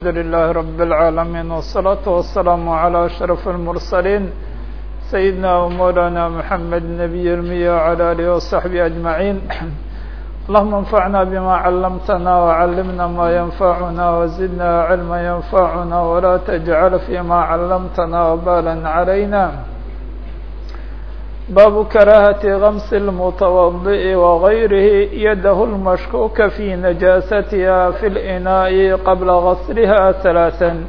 الحمد لله رب العالمين والصلاة والسلام على أشرف المرسلين سيدنا ومولانا محمد نبي المية وعلى آله وصحبه أجمعين اللهم انفعنا بما علمتنا وعلمنا ما ينفعنا وزدنا علما ينفعنا ولا تجعل فيما علمتنا وبالا علينا baabu karaahati gamsi اlmutawadi'i wagayrihi yadahu lmashkuuka fii najaasatiha fi linaa'i qabla gasliha halaaan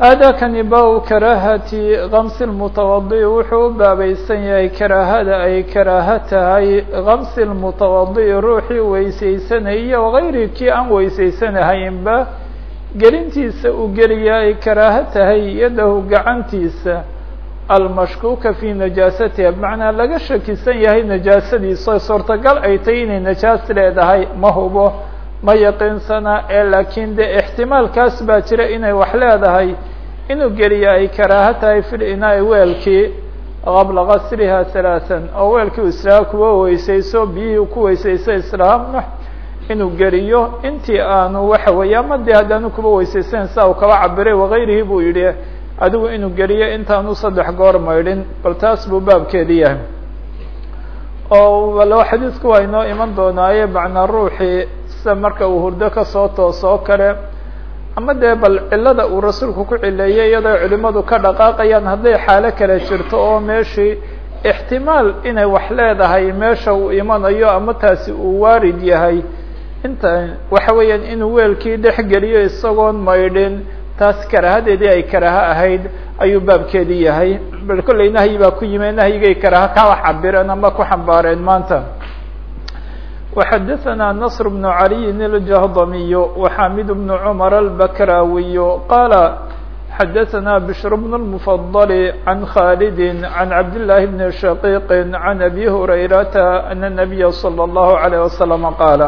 aadaakani baabu karaahati gamsi lmutawadi'i wuxuu u baabaysan yahay karaahada ay karaaho tahay gamsi lmutawadi'i ruuxii weysaysanayay iyo gayri kii aan weysaysanahayinba gelintiisa uu geliya ay karaaho tahay yadahu gacantiisa almashkuuka fi najaasatiha bimacnaa laga shakisan yahay najaasadiisa suurtagal ay tahay inay najaas leedahay ma hubo ma yaqiinsana ee laakiin de ixtimaalkaas baa jira inay wax leedahay inuu geliya ay karaaho tahay fil inaai weelkii qabla gasliha halaatan oo weelkii islaam kuwa weysayso biyihii ku weysayso islaamna inuu geliyo intii aanu waxa weeye ama haddaanu kuba weysaysan saa uu kaba cabiray wagayrihi buu yihi adigu inuu geliyo intaanu saddex goor maydhin bal taas buu baabkeedi yahay. Oo walo xadiidku waa inoo iman doonaaye macnaa ruuxii sida marka uu hurdo ka soo toosoo kale ama dee bal cilada uu rasuulku ku cileeyey iyadoo culimadu ka dhaqaaqayaan hadday xaalo kale jirto oo meeshii ixtimaal inay wax leedahay meesha uu imanayo ama taasi uu waarid yahay inta waxa weeyaan inuu weelkii dhex geliyo isagoon maydhin taas karaahadeedii ay karaaho ahayd ayuu baabkeedii yahay bal kollay nahyi baa ku yimi nahyigay karaaho kawa cabireen ama ku xambaareen maanta وxadثna نصر بن علي الجهضمي وxamid بن cمر البكراوي qال xadثna بشر بن المفضل عن خالد عن عبد الله بن شقيق عن أبي هريرة أن النبي صلى الله عليه وسلم qاaل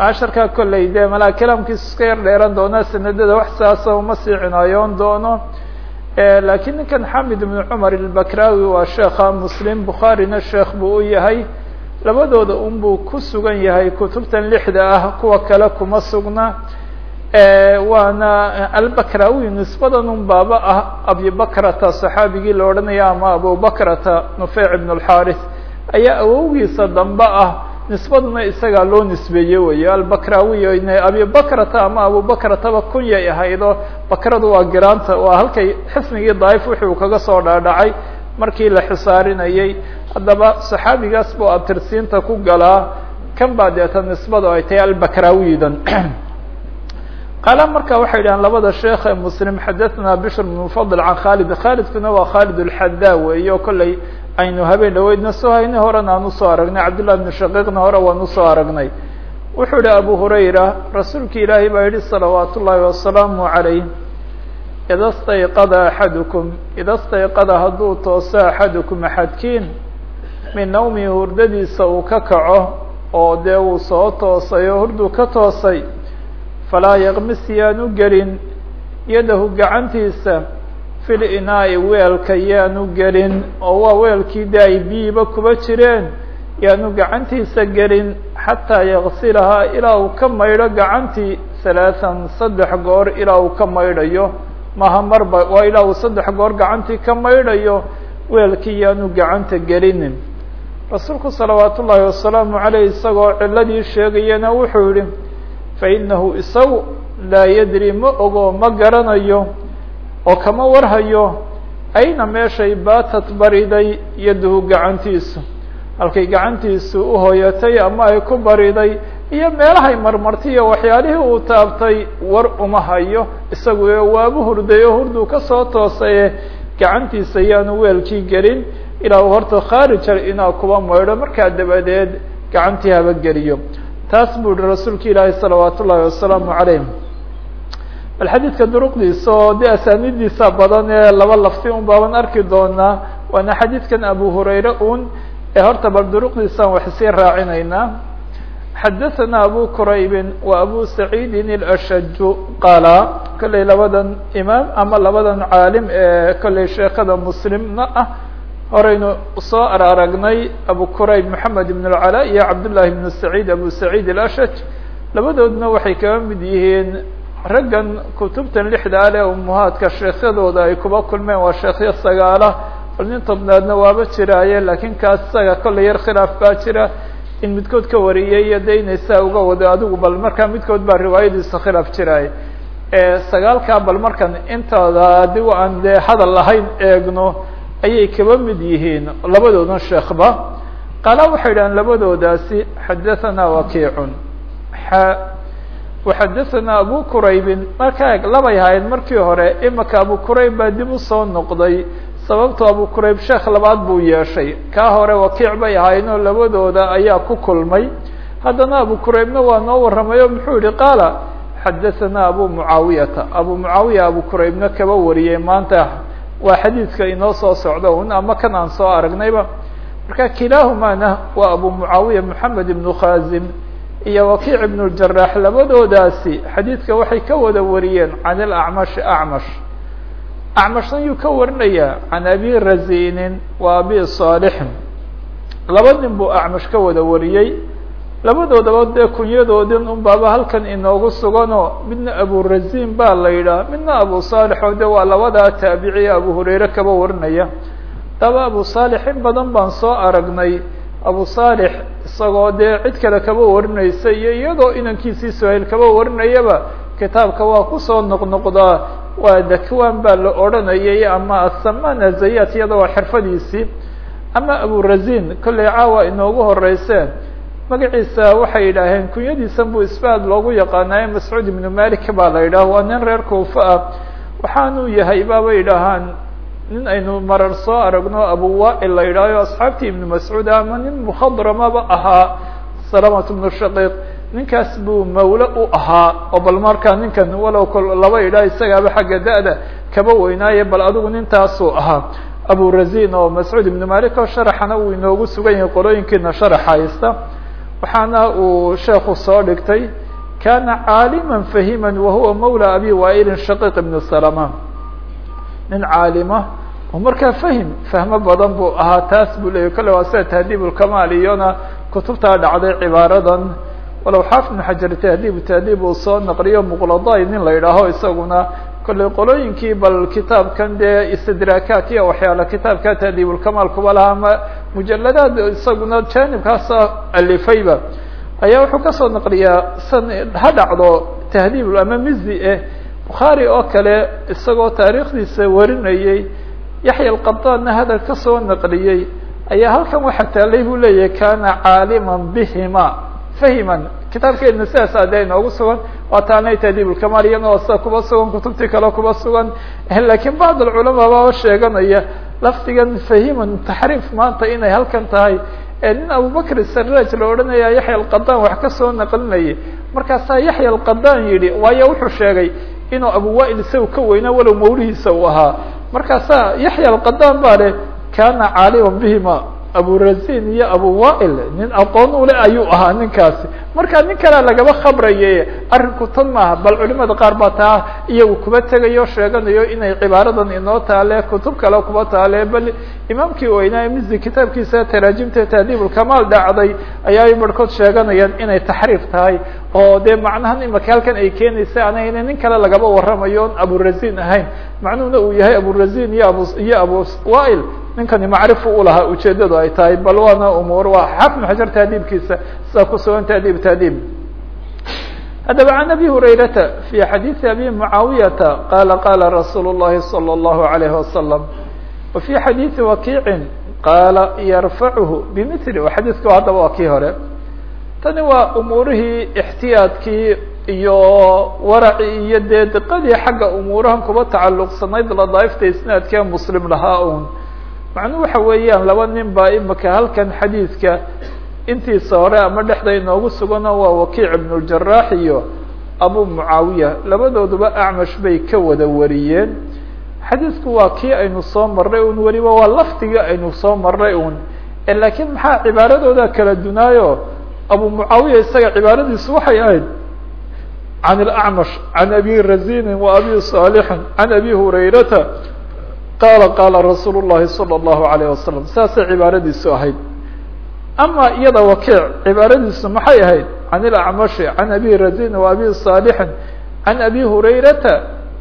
casharkaa kollay dee malaa kalaamkiisu iska yar dheeran doona sanadada wax saasa uma sii cinaayoon doono. Lakiin ninkan xamid ibn cumar ilbakrawi waa sheekha muslim bukhaarina sheekh buu u yahay. Labadooda un ku sugan yahay kutubtan lixda ah kuwa kale kuma sugna. Waana albakrawi nisbadan un ah abibakrata saxaabigii la odhanaya ama abubakrata nufeyc ibn اlxarith ayaa awowgiisa dambe ah nisbaduna isagaa loo nisbeeye wey albakrawiy abibakrata ama abubakrataba kunyay ahaydo bakradu waa giraanta waa halkay xisnigii daaif wuxuu kaga soo dhaadhacay markii la xisaarinayay. Haddaba saxaabigaas buu abtirsiinta ku galaa kan baa deeta nisbada ay tahay albakrawidan qaala marka waxay dhahaan labada sheekh ee muslim xadathna bishr bn mufadl can khalid khalidkuna waa khalid اlxadaa weeye o aynu habeen dhaweydna soo haynay horena aan u soo aragnay. Cabdullah bn shaqiiqna hore waan u soo aragnay. Wuxuu yihi abu hurayra rasuulki ilaahay baa yihi salawaat ullaahi wasalaamu عalayh ida stayqada axadukum ida stayqada hadduu tooso axadukum axadkiin min nawmihi hurdadiisa uu ka kaco oo dee uu soo toosay oo hurduu ka toosay falaa yaqmis yaanu gelin yadahu gacantiisa fil inaa'i weelka yaanu gelin oo waa weelkii de ay biyiba kuba jireen yaanu gacantiisa gelin xataa yaqsilahaa ilaa uu ka maydho gacantii halaathan saddex goor ilaa uu ka maydhayo. Maha marba waa ilaa uu saddex goor gacantii ka maydhayo weelkii yaanu gacanta gelinin. Rasuulku salawaat ullaahi wasalaamu caleyh isagoo ciladii sheegayana wuxuu yihi fainahu isagu laa yadri ma ogo ma garanayo oo kama warhayo ayna meeshay baatat bariday yaduhu gacantiisu. Halkay gacantiisu u hoyatay ama ay ku bariday iyo meelahay marmartay iyo waxyaalihii uu taabtay war uma hayo. Isagu waabu hurdayo hurduu ka soo toosaye gacantiisa yaanu weelkii gelin. Ilaa uu horta khaarija inaa kuba maydho markaa dabadeed gacantii haba geliyo. Taas buu yihi rasuulka ilaahi salawaat ullaahi wasalaamu calayh bal xadiidka duruqdiisa oo de asaanidiisa badan ee laba lafti un baaban arki doonaa waana xadiidkan abu hurayre un ee horta bal duruqdiisaan wax sii raacinaynaa xadaثana abu quraybin wa abu saciidin اlashaju qaala kollay labadan imaam ama labadan caalim ee kollay sheekada muslimna ah horaynu soo aragnay abu qurayb moxamed ibn اlcalaa iyo cabdullahi ibn saciid abu saciid alashaj labadoodna waxay kaga mid yihiin raggan kutubtan lixda ale umuhaadka sheekhyadooda ay kuba kulmeen waa sheekhyo sagaala bal nin tobnaadna waaba jiraaye laakiin kaas isaga kollay yar khilaaf baa jira. In midkood ka wariyay iyo saa uga wado adigu bal markaa midkood baa riwaayadiisa khilaaf jiraaye sagaalkaa bal markan intooda adigu aan dee hadal lahayn eegno ayay kaba mid yihiin labadoodan sheekhba. Qaala waxay idhahaan labadoodaasi xadathana wakiicun waxadathana abu quraybin marka eg labay ahayd markii hore imaka abu qurayb baa dib u soo noqday sababto abu qurayb sheekh labaad buu yeeshay kaa hore wakiic bay ahaayeenoo labadooda ayaa ku kulmay haddana abu quraybna waa noo warramay oo muxuu yihi qaala xadathana abu mucaawiyata abu mucaawiya abu quraybna kaba wariyey maanta waa xadiidka inoo soo socda un ama kan aan soo aragnayba marka kilaahumana waa abu mucaawiya moxamed ibnu khazim iyo wakiic ibnu ljarax labadoodaasi xadiidka waxay ka wada wariyeen can ilacmashi acmash. acmashna yuu ka warinayaa can abi razinin wa abi saalixin. laba nin buu acmash ka wada wariyey. labadoodaba dee kunyadoodin un baaba halkan inoogu suganoo midna abu razin baa la yidhaha midna abu saalix oo de waa labadaa taabiciya abu hurayre kaba warinaya. daba abu saalix in badan baan soo aragnay abu saalix isagoo dee cid kale kaba warinaysa iyo iyadoo inankiisii suhayl kaba warinayaba kitaabka waa ku soo noqnoqdaa waa dakwan baa la odranayay ama asamana zayat iyada waa xirfadiisii ama abu razin kollay caawa inoogu horeyseen magaciisa waxay yidhaaheen kunyadiisan buu isbaad loogu yaqaanaaye mascuud ibnu malik baa la yidhaha waa nin reer kuufa ah waxaanuu yahay? Baabay yidhaahaan nin aynu marar soo aragno abu wail la yidhahyo asxaabtii ibnu mascuud ama nin mukhadramaba ahaa salamat bnu shaqiiq ninkaas buu mawle u ahaa oo bal markaa ninkan walow kol laba idhaa isagaaba xagga da-da kaba weynaaye bal adigu nintaasuu ahaa. Abu razin oo mascuud ibnu malik oo sharaxana uu inoogu sugan yahay qolooyinkiina sharaxa haysta. Waxaana uu sheekhu soo dhigtay kana caalima fahima wahuwa mawla abi wailin shaqiiq ibn salama. Nin caalima oo markaa fahim fahmo badan buu ahaa taas buu leeyay kolle waa sida tahdiib iyona kutubtaa dhacday cibaaradan. Walow xaafid ibn xajar tahdiib tahdiib uu soo naqliyo muqladay nin la yidhaaho isaguna kolley qolooyinkii bal kitaabkan dee istidraakaat iyo waxyaala kitaabka tahdiibulkamaal kuba lahaa ama mujaladaad isaguna jaanibkaasa alifayba. Ayaa wuxuu ka soo naqliyaa san ha dhacdo tahdiib ama mizi eh bukhaari oo kale isagoo taariikhdiisa warinayey yaxya alqadaanna hadal ka soo naqliyey ayaa halkan waxa taalay buu leeyahay kana caaliman bihima. Fahiman. Kitaabkeedna sidaas ade inoogu sugan waa taanay tahdiibulkamaal iyana sida kuba sugan kutubtii kale kuba sugan. Lakiin bacd alculamaa baaba sheeganaya lafdigan fahiman taxriif maanta inay halkan tahay. Nin abubakr saraj la odhanaya yaxya alqadan wax ka soo naqlinayay. Markaasaa yaxya alqadan yidhi waayo wuxuu sheegay inuu abu wail isaga ka weynaa walow mawlihiisa uu ahaa markaasaa yaxya alqadan baa leh kana caaliman bihima abu razin iyo abu wail nin aqoon ule ayuu ahaa ninkaasi. Marka nin kalea lagaba khabraye arrinku tan maaha bal culimada qaar baa taa iyagu kuba tegayo sheeganayo inay cibaaradan inoo taale kutub kale kuba taale bal imaamkii weynaa mizi kitaabkiisa taraajimta tahdiibulkamaal dhacday ayaa barhkood sheeganayaan inay taxriif tahay. Oo dee macnahan imaka halkan ay keenaysa anayna nin kale lagaba warramayo on ahayn. Macnuhuna uu yahay abu razin iyo abu iyo abu wail ninkani macrifu ulahaa ujeedadu ay tahay bal waana umuur waa xaafid xajar taadiibkiisa sidaa kusugan taadiib taadiib. Haddaba can abi hurayrata fi xadiidi abi mucaawiyata qaala qaala rasuulu llahi salى اllahu alayhi wasalam wa fi wakiicin qaala yarfacuhu bimili xadiidku haddaba waa kii hore. Tani waa umuurihii ixtiyaadkii iyo waracii iyo dee xagga umuurahan kuba tacaluqsanayd ladaifta isnaadkee muslim lahaa un macnuhu waxa weeyaan laba nin baa imika halkan xadiidka intiisa hore ama dhexda inoogu sugano waa wakiic ibnu ljarax iyo abu mucaawiya. Labadooduba acmash bay ka wada wariyeen. Xadiidku waa kii aynu soo marray un weliba waa lafdigii aynu soo marray un laakiin maxaa cibaaradooda kala dunaayo? Abu mucaawiya isaga cibaaradiisu waxay ahayd can اlacmash can abi razinin wa abi saalixin can abi hurayrata qaala qaala rasuul الlahi salى الlahu عalayه wasalam saasay cibaaradiisu ahayd ama iyada wakiic cibaaradiisu maxay ahayd can ilacmashi can abi razin wa abi saalixin can abi hurayrata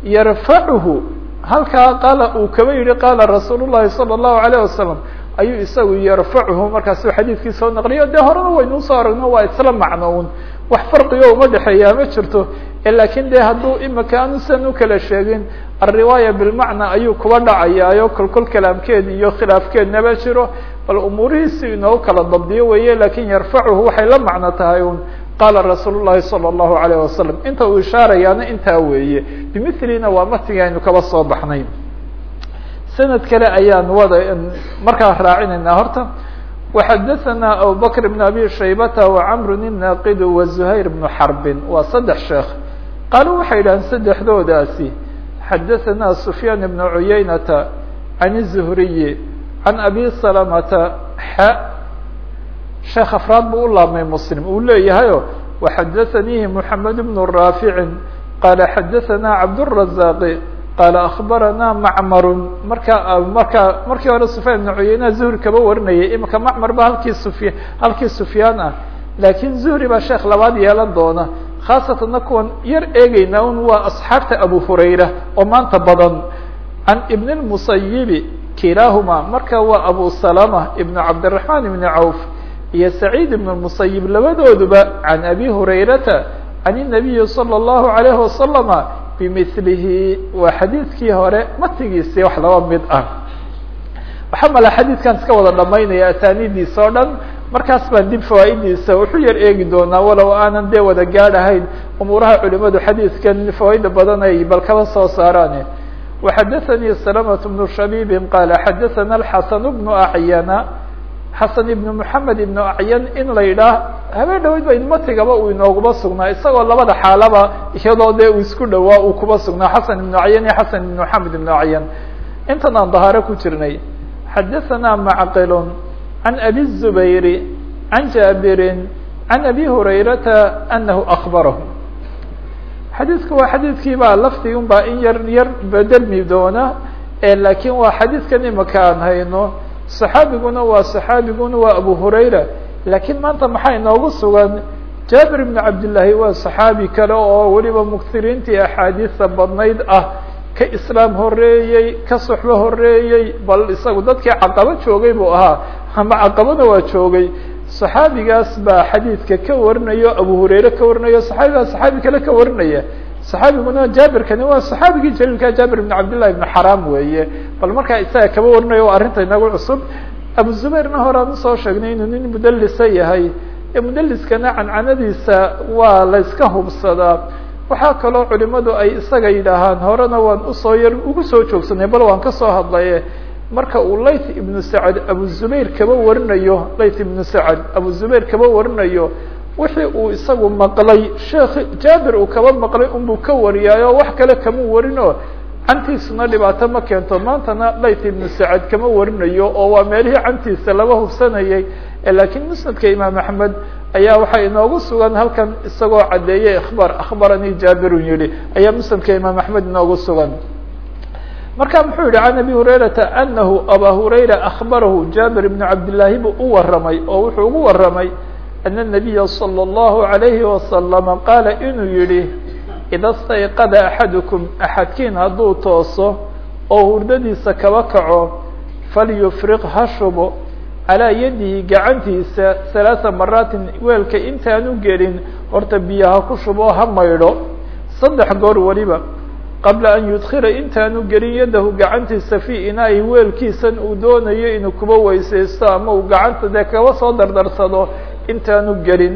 yarfacuhu halkaa qaala uu kaba yihi qaala rasuul llahi salى الlahu alayه wasalam ayuu isagu yarfacuhu markaasu xadiidkii soo naqliyo dee horena waynuu soo aragno waa isla macnoun wax farqigo uma dhexeeyaa ma jirto lakin de hadduu imika aanu sidan ukala sheegin alriwaaya bilmacna ayuu kuba dhacayaayo kolkol kalaamkeed iyo khilaafkeednaba jiro bal umuurihiisi inoogu kala dabdiyo weeye lakin yarfacuhu waxay la macno tahay un qaala rasuul llahi salى الlahu alayه wasalam inta uu ishaarayaana intaa weeye bimilina waa matiga aynu kaba soo baxnay sanad kale ayaan wada markaa raacinayna horta وxadaثna abubakr بn abi shaybata وcmr الnaqid وزuhayr بn xarbin waa saddex sheekh qaalu waxay yidhahdeen saddexdoodaasi xadaثna sufyaan بn cuyaynata can الزhriyi can abi salamata xa sheekh afraad buu u laabmay mslim uu leeyahayo وxadaثanihi mحamed بn raafici qala xadaثna cabdالرaزاq qala akbarana macmar marka marka markii hore sufyaan ibn cuyeyna zuhri kaba warinayay imika macmar ba halkii sufya halkii sufyaan ah lakin zuhri baa sheekh labaad yeelan doona khaasatanna kuwan yar eegeyna un waa asxaabta abu hurayra oo maanta badan can ibn اmusayibi kilaahuma marka waa abu salama ibn cabdالرaحman ibn cawf iyo saciid ibn musayib labadooduba can abi hurayrata can الnabiyi salى الlahu عalayh wasalama bimilihi waa xadiidkii hore matigiisii wax laba mid ah waxaa mala xadiidkan iska wada dhamaynaya asaanidiisa o dhan markaas baan dib fawaa'idiisa wuxuu yar eegi doonaa walow aanan dee wada gaadhahayn umuuraha culimadu xadiidkan fawaaida badan ay bal kaba soo saaraan waxadaثanii salamة bnu shabibi qaala xadaثana xasan bnu acyana xasan ibnu moxamed ibnu acyan in la yidhaah habeen dhaweyd ba matigaba uu inooguma sugnaa isagoo labada xaalaba iyadoo dee uu isku dhawaa uu kuba sugnaa xasan ibnu acyan iyo xasan ibnu moxamed ibnu acyan intan aan dahaaro ku jirnay xadaثana macqil can abi الzubayri can jaabirin can abi hurayrata anahu akbarahu xadiidku waa xadiidkii baa lafdi un baa in yar yar bedelmi doona lakin waa xadiidkan imika aan hayno صaxaabiguna waa صaxaabiguna waa abu hurayra lakiin maanta maxaa inoogu sugan jaabir ibn cabdillaahi waa صaxaabi kale oo weliba muktiriintii axaadiisa badnayd ah ka islaam horeeyey ka soxbo horeeyey bal isagu dadkii caqabo joogay buu ahaa ama caqabada waa joogay. Saxaabigaas baa xadiidka ka warinayo abu hureyre ka warinayo saxaabigaa saxaabi kale ka warinaya saxaabiguna jaabirkani waa saxaabigii jaliilka ah, jaabir ibn cabdillahi ibn xaraam weeye. Bal markaa isaga kama warinayo waa arrinta inagu cusub. Abu zubayrna horaan u soo sheegnay inuu nin mudalisa yahay. Mudaliskana cancanadiisa waa layska hubsadaa waxaa kaloo culimadu ay isaga yidhaahaan horena waan u soo yar ugu soo joogsanay bal waan ka soo hadlaye marka uu layth ibnu sacad abu zubayr kaba warinayo layth ibnu sacad abu zubayr kaba warinayo wixii uu isagu maqlay sheekh jaabir uu kaba maqlay unbuu ka wariyaayo wax kale kama warino. Cantiisuna dhibaato ma keento maantana layth ibnu sacad kama warinayo oo waa meelihii cantiisa laba hubsanayay. Lakiin musnadka imaam axmed ayaa waxaa inoogu sugan halkan isagoo cadeeyey akhbar akhbaranii jaabirun yihi ayaa musnadka imaam axmed inoogu sugan. Marka muxuu yihi can abi hurayrata anahu aba hurayra akhbarahu jaabir ibnu cabdillaahi buu u waramay oo wuxuu ugu waramay ana nabiya salى اllahu alayhi wasalama qaala inuu yihi ida stayqada axadukum axadkiin hadduu tooso oo hurdadiisa kaba kaco falyufriq ha shubo calaa yadihi gacantiisa halaaa maraatin weelka intaanu gelin horta biyaha ku shubo ha maydho. Saddex goor weliba qabla an yudkila intaanu gelin yadahu gacantiisa fii inaa'i weelkiisan uu doonayo inuu kuba weysaysto ama uu gacanta dee kaba soo dardarsado intaanu gelin.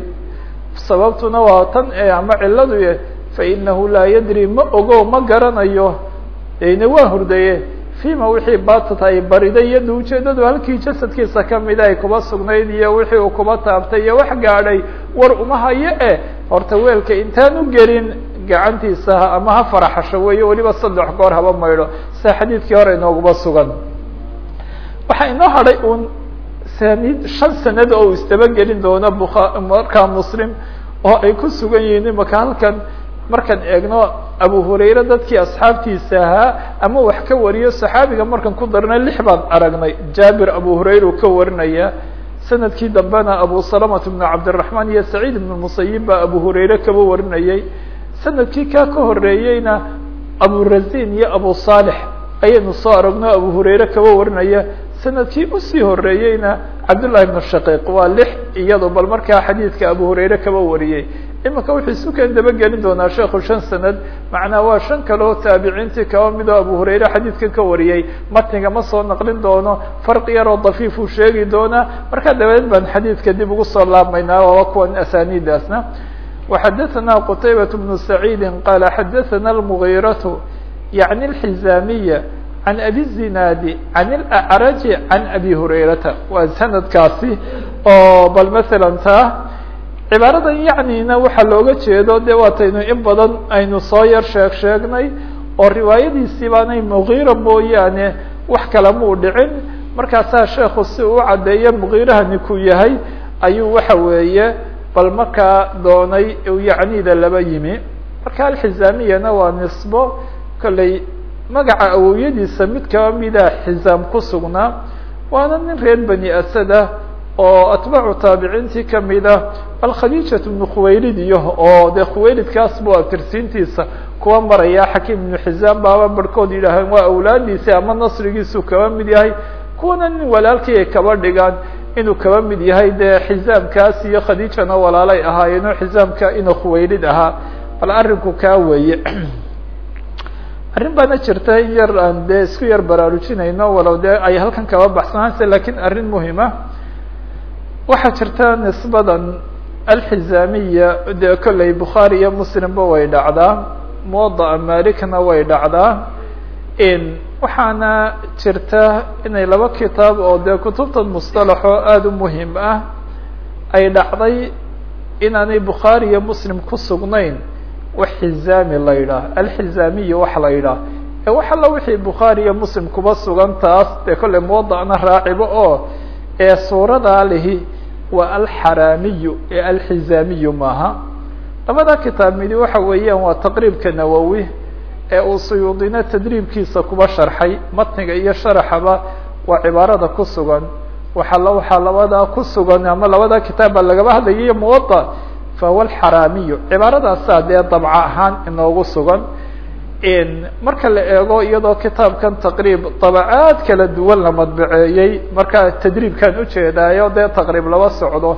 Sababtuna waa tan e ama ciladu e fainahu laa yadri ma ogo ma garanayo. Ena waa hurdaye fima wixii batat ay bariday ujeedadu halkii jasadkiisa kamida ay kuba sugnayd iyo wixii uu kuba taabtay iyo wax gaadhay war uma hayo e. Horta weelka intaanu gelin gacantiisa ama ha faraxasho weeye weliba saddex goor haba maydho. Sida xadiidkii hore inooguma sugan. Waxaa inoo hadhay un sanid shan sanad oo uu isdabagelin doono bua markaa muslim oo ay ku sugan yihiin imaka halkan markaan eegno abu hurayre dadkii asxaabtiisa ahaa ama wax ka wariyo saxaabiga markaan ku darnay lix baan aragnay. Jaabir abu hurayra uu ka warinaya sannadkii dambena abu salamata bnu cabdiraxmaan iyo saciid ibnu musayib baa abu hurayre kaba warinayay. Sanadkii kaa ka horeeyeyna abu razin iyo abu saalix ayaynu soo aragno abu hurayre kaba warinaya. Sanadkii u sii horeeyeyna cabdullahi ibnu shaqiiq waa lix iyado bal markaa xadiidka abu hurayre kaba wariyey imika wuxuu isu keen dabagelin doonaa sheekhu shan sanad macnaa waa shan kale oo taabiciintii kaba midoo abu hurayre xadiidka ka wariyey matniga ma soo naqlin doono farqi yaroo dafiif uu sheegi doonaa markaa dabadeed baan xadiidka dib ugu soo laabmaynaa waaba kuwan asaniidaasna وxadثna qتaybaة بن سعيid qال xadثna المغيرة yعnي الحزاmiية عن أbي الزناad عن الأعرج عن أbي هurayرaةa waa sanadkaasi oo bal mثalا taa cibaaradan yacniina waxaa looga jeedo de waataynu in badan aynu soo yar sheeg sheegnay oo riwaayadiisii baanay muqiira mooyaane wax kale muu dhicin. Markaasaa sheekhu si uu caddeeya muqiirahani ku yahay ayuu waxa weeye bal markaa doonay yacnida laba yimi. Marka alxizaamiyana waa nisbo. Kolley magaca awowyadiisa mid kaba mida xizaam ku sugnaa. Waana nin reer bani asada oo atbaacu taabiciintii kamida bal khadiijat bnu khuwaylid iyo oo dee khuwaylidkaas bu atirsiintiisa kuwa maraya xakiim ibnu xizaam baaba barhkood yidhaaheen waa awlaadiisi ama nasrigiisu kaba mid yahay? Kuwana nin walaalkii ay kaba dhigaan inuu kaba mid yahay dee xizaamkaas iyo khadiijana walaalay ahaayeen oo xizaamka inuu khuwaylid ahaa. Bal arrinku kaa weeye. Arrin baana jirta in yar aan dee isku yar baraarujinayno walow dee ay halkan kaba baxsanaysa laakiin arrin muhima waxaa jirta nisbadan alxizaamiya dee kolley bukhaari iyo muslimba way dhacdaa muwada'a malikna way dhacdaa. Waxaana jirta inay laba kitaab oo dee kutubtan mustalaxoo aada u muhiim ah ay dhacday inaanay bukhaari iyo muslim ku sugnayn. Wax la yidhaah alxizaamiya wax la yidhaah. Ee wax alla wixii bukhaari iyo muslim kuba sugan taas dee kolley muwadacna raacibo oo ee suuradaa lihi waa alxaraamiyu ee alxizaamiyu maaha. Labada kitaab midi waxa weeyaan waa taqriibka nawowi ee uu suyuudina tadriibkiisa kuba sharxay matniga iyo sharaxaba waa cibaarada ku sugan. Waaa waxaa labadaa ku sugan ama labada kitaab baa lagaba hadlayiyo muwada fahuwa alxaraamiyu. Cibaaradaasa dee dabca ahaan inoogu sugan marka la eego iyadoo kitaabkan taqriib dabacaad kala duwan la madbaceeyey marka tadriibkan ujeedaayo dee taqriib laba socdo.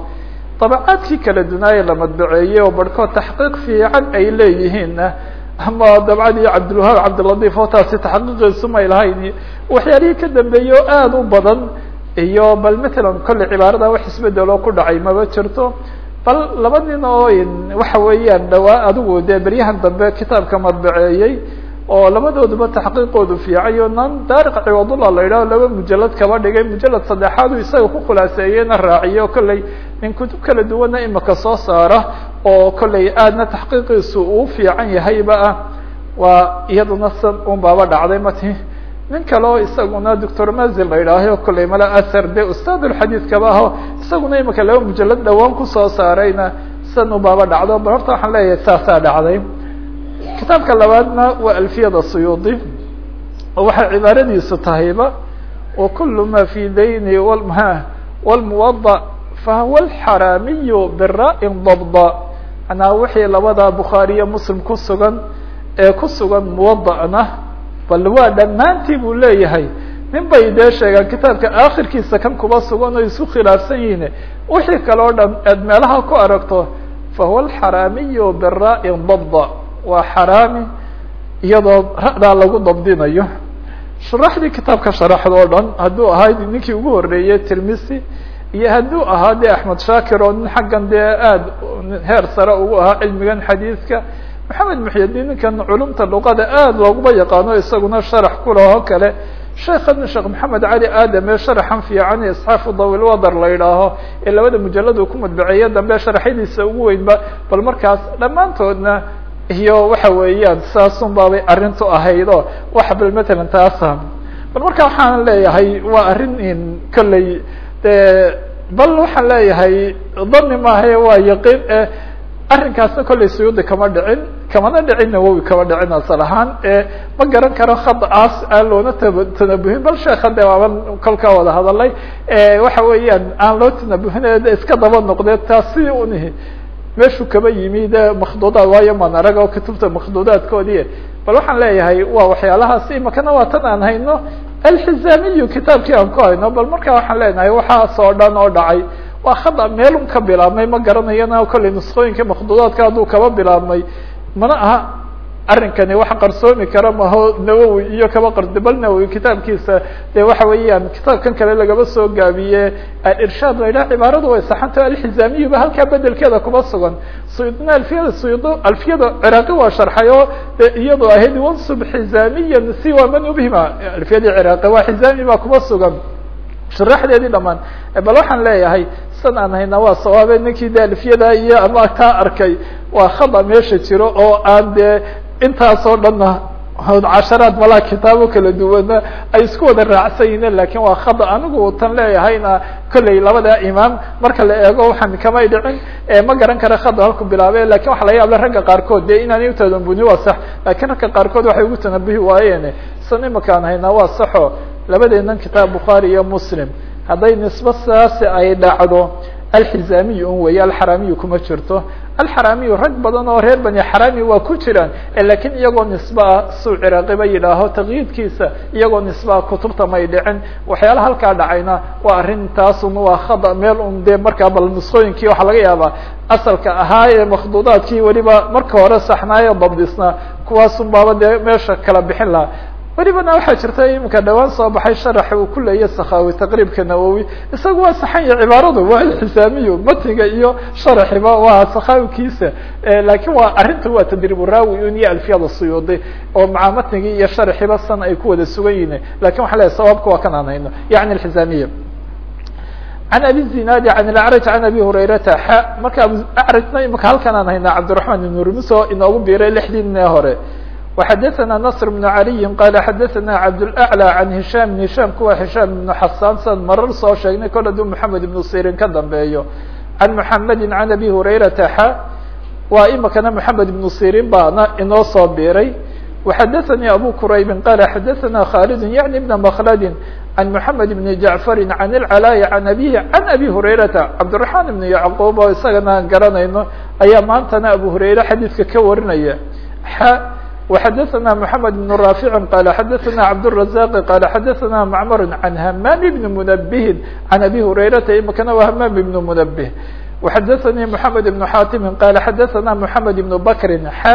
Dabacaadkii kala dunaaye la madbaceeyey oo barhkood taxqiiq fiican ay leeyihiinna ama dabcadii cabdilwahaab cabdiladiif oo taasi taxaqiiqiisu may lahayn waxyaalihii ka dambeeyey oo aada u badan iyo bal matalan kolley cibaarada wax isbedeloo ku dhacay maba jirto bal laba nin oo waxa weeyaan dhawaa adigu dee beryahan dambe kitaabka madbaceeyey oo labadooduba taxqiiqoodu fiicay o nan daariq ciwadullah la yidhaho laba mujalad kaba dhigay mujalad saddexaadu isaga ku khulaaseeyeyna raaciyo kolley nin kutub kala duwanna imika soo saara oo kolley aadna taxqiiqiisu uu fiican yahayba ah waa iyaduna san un baaba dhacday mati nin kale oo isaguna doctor mazil la yidhaaho kolley mala asar de ustaadulxadiid kaba aho isaguna imika laba mujalad dhawaan ku soo saarayna san un baaba dhacdo. Bal horta waxaan leeyahay saasaa dhacday. Kitaabka labaadna waa alfiyada suyuudi oo waxay cibaaradiisu tahayba wa kulu ma fi dayni wlmuwada fahuwa alxaraamiyu bira-in dabda. Manaa wixii labada bukhaariyo muslim ku sugan ee ku sugan muwada'na bal waa dhammaantii buu leeyahay. Nin bay dee sheegaan kitaabka akhirkiisa kan kuba sugan oo isu khilaafsan yihiin. Wixii kale o dhan aad meelaha ku aragto fahuwa alxaraamiyu bira-in dabda. Waa xaraami iyadoo ra'daa lagu dabdinayo. Shuraxdii kitaabka sharaxda oo dhan hadduu ahaa ninkii ugu horeeyey tirmisi iyo hadduu ahaa de axmed shaakir oo nin xaggan dee aada heer sare ugu ahaa cilmigan xadiidka maxamed muxyadiin ninkan culumta luqada aada looguma yaqaano isaguna sharax kulahoo kale. Sheekhan sheekh maxamed cali aadam ee sharaxan fiican isxaafu dawilwadar la yidhaaho ee labada mujalad uu ku madbaceeye dambe sharaxyadiisa ugu weynba bal markaas dhammaantoodna iyo waxa weeyaan saasun baabay arrintu ahaydo wax bal matalan taasa bal marka waxaan leeyahay waa arrin in kolley bal waxaan leeyahay dani maahae waa yaqiin arrinkaasna kolley suyuudi kama dhicin kamana dhicin nawowi kama dhicin asal ahaan ma garan karo khadaas aan loona tanabuhin. Bal sheeka de waaban kolkaa wada hadalay waxa weeyaan aan loo tanabuhin iska daba noqdee taasi unihi meeshuu kaba yimi de makduudaad waayo maan arag oo kutubta makduudaadkoodii bal waxaan leeyahay waa waxyaalahaas imakana waa tan aan hayno alxizaamiyu kitaabkii aan ku hayno. Bal markaa waxaan leenahay waxaas oo dhan oo dhacay waa khada meelun ka bilaabmay ma garanayana kollay nuskooyinka makduudaadka hadduu kaba bilaabmay. Mana aha arrinkani wax qarsoomi kara maho nawowi iyo kaba qardi bal nawowi kitaabkiisa de waxa weeyaan kitaabkan kale lagaba soo gaabiye. Alirshaad la yidhaha cibaaradu way saxanto alxizaamiyu ba halkaa bedelkeeda kuma sugan. Suyudna alfiyada suyud alfiyada ciraaqi waa sharxay oo iyadoo ahayd wansub xizaamiyan siwa man ubhima alfiyadii ciraaqi waa xizaami baa kuma sugan. Sharaxdeedii dhamaan bal waxaan leeyahay san aan hayna waa sawaabe ninkii de iyo ama kaa arkay waa khada meesha jiro oo aan dee intaasoo dhanna casharaad malaa kitaabo kala duwana ay isku wada raacsan yihiin laakiin waa khada anigu tan leeyahayna kolley labada imaam marka la eego waxaan kamay dhicin ma garan kara khada halku bilaabe laakiin waxa laga yaable ragga qaarkood de inaanay utadambuni waa sax. Lakin ragga qaarkood waxay ugu tanabuhi waayeen san imakaan haynaa waa saxo. Labadeenan kitaab bukhaari iyo muslim hadday nisbe saasi ay dhacdo alxizaamiyu un weeye alxaraamiyu kuma jirto. Alxaraamiyu rag badan oo reer bani xaraami waa ku jiraan laakiin iyagoo nisbe ah suu ciraaqiba yidhaaho taqyiidkiisa iyagoo nisbe ah kutubta may dhicin. Waxyaalaha halkaa dhacayna waa arintaasun waa khada meel un dee markaa bal nusqooyinkii waxaa laga yaabaa. Asalka ahaa ee makduudaadkii weliba marka hore saxnaayo dabdisnaa kuwaasun baaba dee meesha kala bixin lahaa welibana waxaa jirta iminka dhawaan soo baxay sharax uu ku leeya sakhawi taqriibka nawowi. Isaga waa saxan iyo cibaaradu waa alxisaamiyo matniga iyo sharaxiba waa sakhawikiisa laakiin waa arrinta waa tadribu raawi un iyo alfiyada suyuudi oo maca matnigii iyo sharaxiba san ay ku wada sugan yihiin laakiin waxa leeyahy sawaabka waa kan aan hayno yani alxisaamiya an abi zinadi an acraj an abi hurayrata xa marka acrajna imika halkan aan haynaa cabdiraحman ibn rumuso inoogu biiray lixdii nin ee hore وxadثna نصر بن علي qال xadثna cabdالأعلى عن هiشام بن هiشام kuwa هiشام بن xasاn san marar soo sheegnay kol aduu محamed بن sirin ka dambeeyo عن محamedi عن أbي هurayrata xa waa imikana محamed بن sirin baana inoo soo biiray وxadثnي أbو qرayb qال xadثna khالد yعnي بن مkلd عن محamed بن جعفر عن العلاء عن أbيه عن أbي هurayrata cabدالرحمن بن يعقوب oo isagana aan garanayno ayaa maantana أbو هurayre xadيidka ka warinaya وxadثna محamed بن رافع qال xadثna cبدالرزاq qال xadثna معmر عن hmام بن منبه عن أbي هurayrata imikana waa hmام بن منبه وxadثnي محamed بن xاtم qال xadثna محamed بن بكr x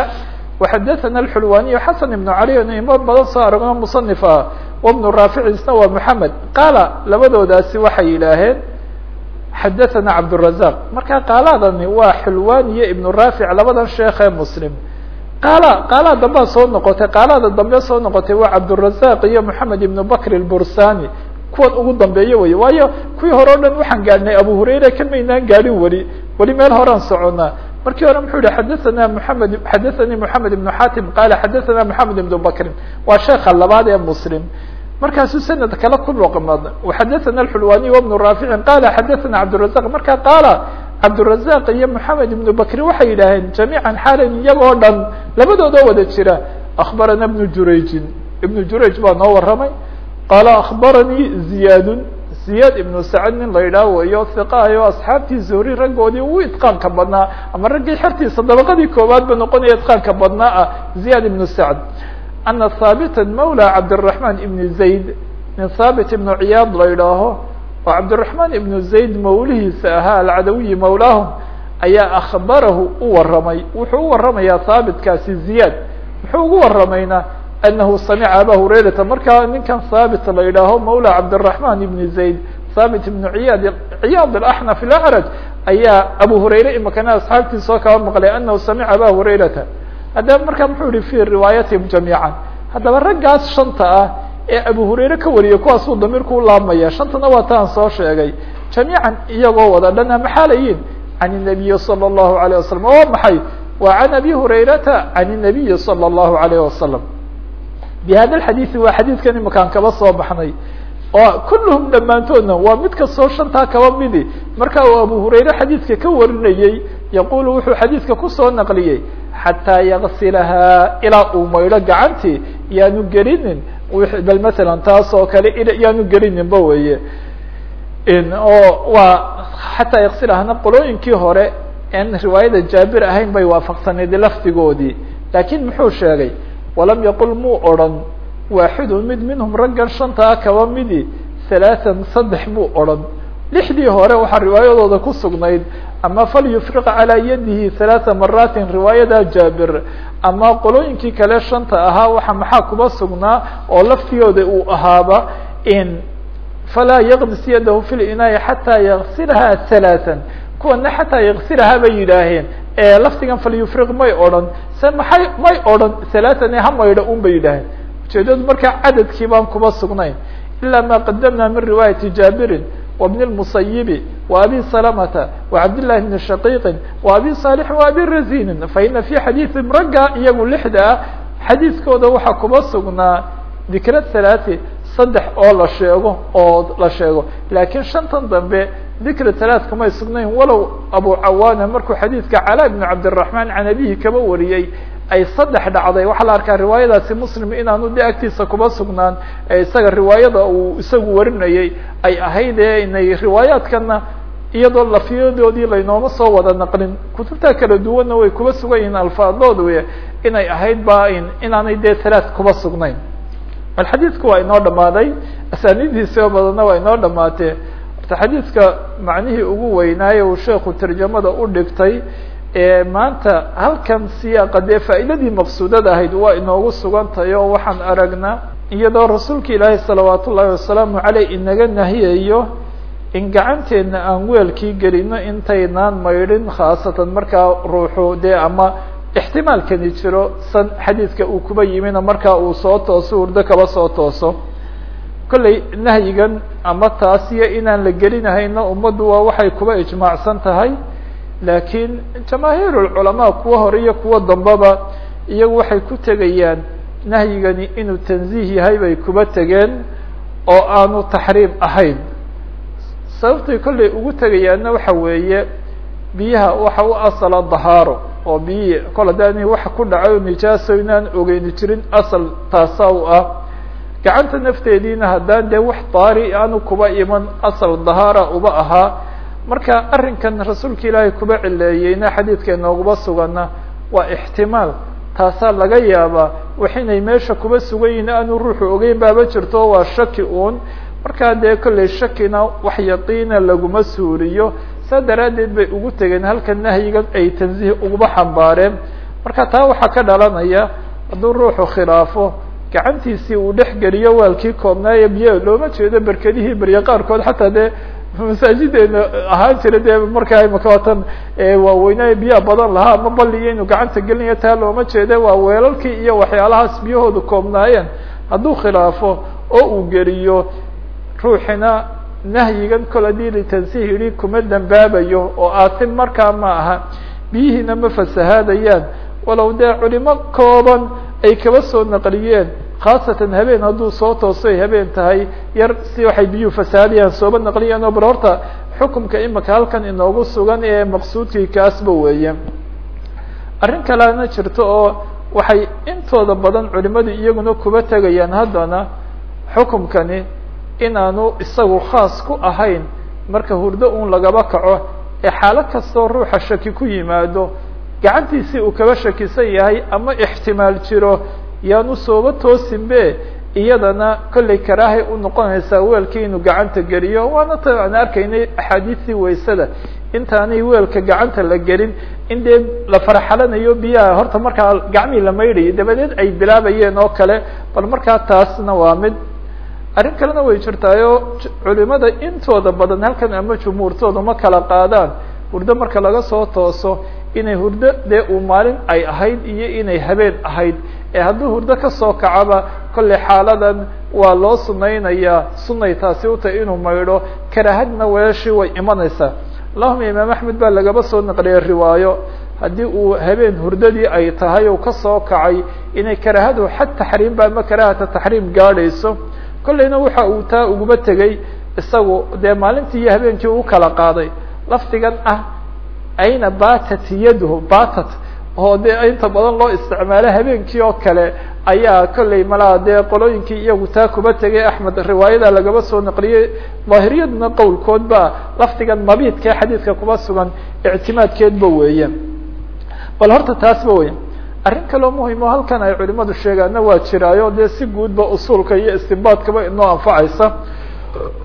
وxadثna الحلواني xسن بن علي imo badan soo aragno مصنف ah وبن رافع isna waa محamed qaala labadoodaasi waxay yidhaaheen xadثna cبدالرزاq marka qaaladani waa xulwani iyo iبن رافع labadan sheekh ee mسلم qaala qaalaha dambea soo noqotay qaalahda dambe soo noqotay waa cabdurazaq iyo moxamed ibnu bakr bursani kuwan ugu dambeeye wey waayo kuwii hore o dhan waxaan gaadhnay abu hurayra kan maynaan gaadhin weli weli meel horean soconaa markii hore muxuu yihi xadathana moamed xadathanii moxamed ibnu xatim qaala xadathana moxamed ibnu bakrin waa sheekha labaad ee muslim. Markaasuu sanad kale ku noqmad xadathana axulwani ibnu raaficin qaala xadathana cabdurazaq marka qaala cabdurazaq iyo moxamed ibnu bakri waxay yidhaaheen jamiican xaalan iyagoo dhan labadoodoo wada jira. Akbarana ibnu jurayjin ibnu jurayj baa noo warramay. Qaala akbaranii ziyaadun. Ziyaad ibnu sacad nin la yidhaah weeyo hiqahayo asxaabtii zuhri raggoodii uu idqaanka badnaa ama raggii xertiisa dabaqadii koowaad ba noqonaya idqaanka badnaa ah ziyaad ibnu sacd ana haabita mawla cabdiraxmaan ibni zayd. Min haabit ibnu ciyaad la yidhaaho oo cabdiraxmaan ibnu zayd mawlihiisa ahaa alcadawiyi mawlaahum ayaa akhbarahu u waramay wuxuu u waramayaa haabitkaasi ziyaad. Muxuu ugu waramaynaa anahu samica aba hurayrata. Markaa ninkan haabit la yidhaaho mawla cabdiraxmaan ibni zayd haabit ibnu ciyaad ciyaad alaxnaf ilacraj ayaa abu hurayre imakana asxaabtiisa oo kaba maqlay anahu samica aba hurayrata. Haddaba markaa muxuu yihi fi riwaayatihim jamiica haddaba shanta ah ee abu hurayre ka wariyay kuwaasuu damiirku u laabmaya shantana waa taan soo sheegay jamiican iyagoo wada dhana maxaa layihin can الnabiyi salى الlahu عalيه wasalam oo maxay wa can abi hurayrata can الnabiyi salى الlahu عalيه wasalam bihada xadiiثi waa xadiidkan imakaan kaba soo baxnay oo kulluhum dhammaantoodna waa mid kastoo shantaa kaba midi marka uu abu hurayre xadiidka ka warinayey yaqulu wuxuu xadiidka kusoo naqliyey xataa yagsilahaa ilaa uu maydho gacantii yaanu gelinin bal masalan taas oo kale yaanu gelininba weye oo waa xataa yaksilahana qolooyinkii hore en riwaayada jaabir ahayn bay waafaqsaneed lafdigoodii. Laakiin muxuu sheegay walam yaqul muu odran waaxidun mid minhum raggan shantaa kaba midi halaatan saddex muu odran lixdii hore waxaa riwaayadooda ku sugnayd ama falyufriq calaa yadihi halaata maraatin riwaayada jaabir ama qolooyinkii kale shanta ahaa waxa maxaa kuba sugnaa oo laftigooda uu ahaaba in falaa yaqmis yadahu fi linaaya xataa yagsilaha halaatan kuwana xataa yagsilaha bay yidhaaheen laftigan falyufriq may odhan se maxay may odhan halaatan ha maydho un bay yidhaaheen ujeedadu markaa cadadkii baan kuba sugnayn ilaa ma qadamna min riwaayati jaabirin وبن المصيب وأbي سلمة وعبد الله بن شقيق وأbي صالح وأbي رزين فإن في xadيث ragga iyagu لحda ah xadيiثkooda waxaa kuba sugnaa ذikr ثaلاثي saddex oo la sheego oo la sheego lakiin shantan dambe ذikr ثaلاث kumay sugnayn walow أبو cawana markuu xadيiثka cلاء بن cabدالرحمن عan أbيhi kaba wariyey ay saddex dhacday. Waxaa la arkaa riwaayadaasi muslim inaanu de agtiisa kuba sugnaan ee isaga riwaayada uu isagu warinayay ay ahayd ee inay riwaayaadkana iyadoo lafiyadoodii laynooma soo wada naqlin. Kutubta kala duwanna way kuba sugan yihiin alfaadood wey inay ahayd ba inaanay dee talaat kuba sugnayn. Bal xadiidku waa inoo dhamaaday asaanidiisi oo badanna waa inoo dhamaatee horta xadiidka macnihii ugu weynaaye uu sheekhu tarjamada u dhigtay maanta halkan siyaaqa dee faa'iidadii maqsuudada ahayd waa inoogu sugan tahay oo waxaan aragnaa iyadoo rasuulka ilaahay salawaat ullaahi wasalaamu caleyh inaga nahiyayo in gacanteena aan weelkii gelino intaynaan maydhin khaasatan markaa ruuxu dee ama ixtimaalkani jiro san xadiidka uu kuba yimina markaa uu soo tooso hurdo kaba soo tooso. Kolley nahyigan ama taas iyo inaan la gelinahayna ummaddu waa waxay kuba ijmaacsan tahay laakiin jamaahiir lculamaa kuwa hore iyo kuwa dambaba iyagu waxay ku tegayaan nahyigani inuu tanziih yahay bay kuba tegeen oo aanu taxriim ahayn. Sababtay kollay ugu tegayaanna waxa weeye biyaha waxa u asala dahaaro oo biyihii kol haddaani wax ku dhaco nijaaso inaan ogeyni jirin asal taasa u ah. Gacanta nafteediina haddaan dee wax daari aanu kuba iman asal dahaara uba ahaa marka arrinkan rasuulka ilaahay kuba cileeyeyna xadiidka inooguba sugana waa ixtimaal. Taasaa laga yaabaa wax inay meesha kuba sugan yihiin aanu ruuxu ogeyn baaba jirto waa shaki uun. Markaa dee kollay shakina wax yaqiina laguma suuriyo saa daraaddeed bay ugu tegeen halka nahyigan ay tansiih uguba xambaareen. Marka taa waxaa ka dhalanaya hadduu ruuxu khilaafo gacantiisii uu dhex geliyo waalkii koobnaaye biyo looma jeedo berkedihii berye qaarkood xataa dee masaajideena ahaan jira dee markaa makawatan waaweynaaye biyaha badan lahaa ama baliyo inuu gacanta gelinayo taa looma jeede waa weelalkii iyo waxyaalahaas biyahooda koobnaayeen. Hadduu khilaafo oo uu geliyo ruuxina nahyigan kol haddii kuma dambaabayo oo aasim markaa ma aha. Biyihiina ma fasahaadayaan. Walow dee culimo kooban ay kaba soo naqliyeen khaasatan habeen hadduu soo toosay habeen tahay yar si waxay biyuhu fasaadayaan sooba naqliyeen oo bal horta xukumka imika halkan inoogu sugan ee maqsuudkii kaasba weeye arrin kalena jirto oo waxay intooda badan culimadu iyaguna kuba tegayaan haddana xukumkani inaanu isagu khaas ku ahayn marka hurdo un lagaba kaco ee xaalo kastoo ruuxa shaki ku yimaado gacantiisii uu kaba shakisan yahay ama ixtimaal jiro yaanu sooba toosinbe iyadana kollay karaahay u noqonaysaa weelkii inuu gacanta geliyo? Waana ta aan arkaynay axaadiistii waysada intaanay weelka gacanta la gelin in dee la farxalanayo biyaha. Horta markaa gacmii la maydhayay dabadeed ay bilaabayeen oo kale bal markaa taasna waa mid arrin kalena way jirtaayo. Culimada intooda badan halkan ama jumhuurtooda ma kala qaadaan. Hurdo marka laga soo tooso inay hurdo dee uu maalin ay ahayd iyo inay habeen ahayd ee hadduu hurdo ka soo kacaba kollay xaaladan waa loo sunaynayaa sunay taasi utahay inuu maydho karaahadna weeshii way imanaysaa allahuma imaam axmed baa lagaba soo naqliyay riwaayo haddii uu habeen hurdadii ay tahay oo ka soo kacay inay karaahadu xad taxriim ba ama karaahata taxriim gaadhayso. Kollayna waxa uu taa uguba tegey isagu dee maalintii iyo habeenkii u kala qaaday. Lafdigan ah ayna batat yaduhu batat oo dee inta badan loo isticmaalo habeenkii oo kale ayaa kolley malaa dee qolooyinkii iyagu taa kuba tegay. Axmed riwaayada lagaba soo naqliyey daahiriyaduna qowlkood ba lafdigan mabiidka xadiidka kuba sugan ictimaadkeedba weeye bal horta taasba wey arrin kaloo muhiim o halkan ay culimadu sheegaana waa jiraayo dee si guudba usuulka iyo istinbaadkaba inoo anfacaysa.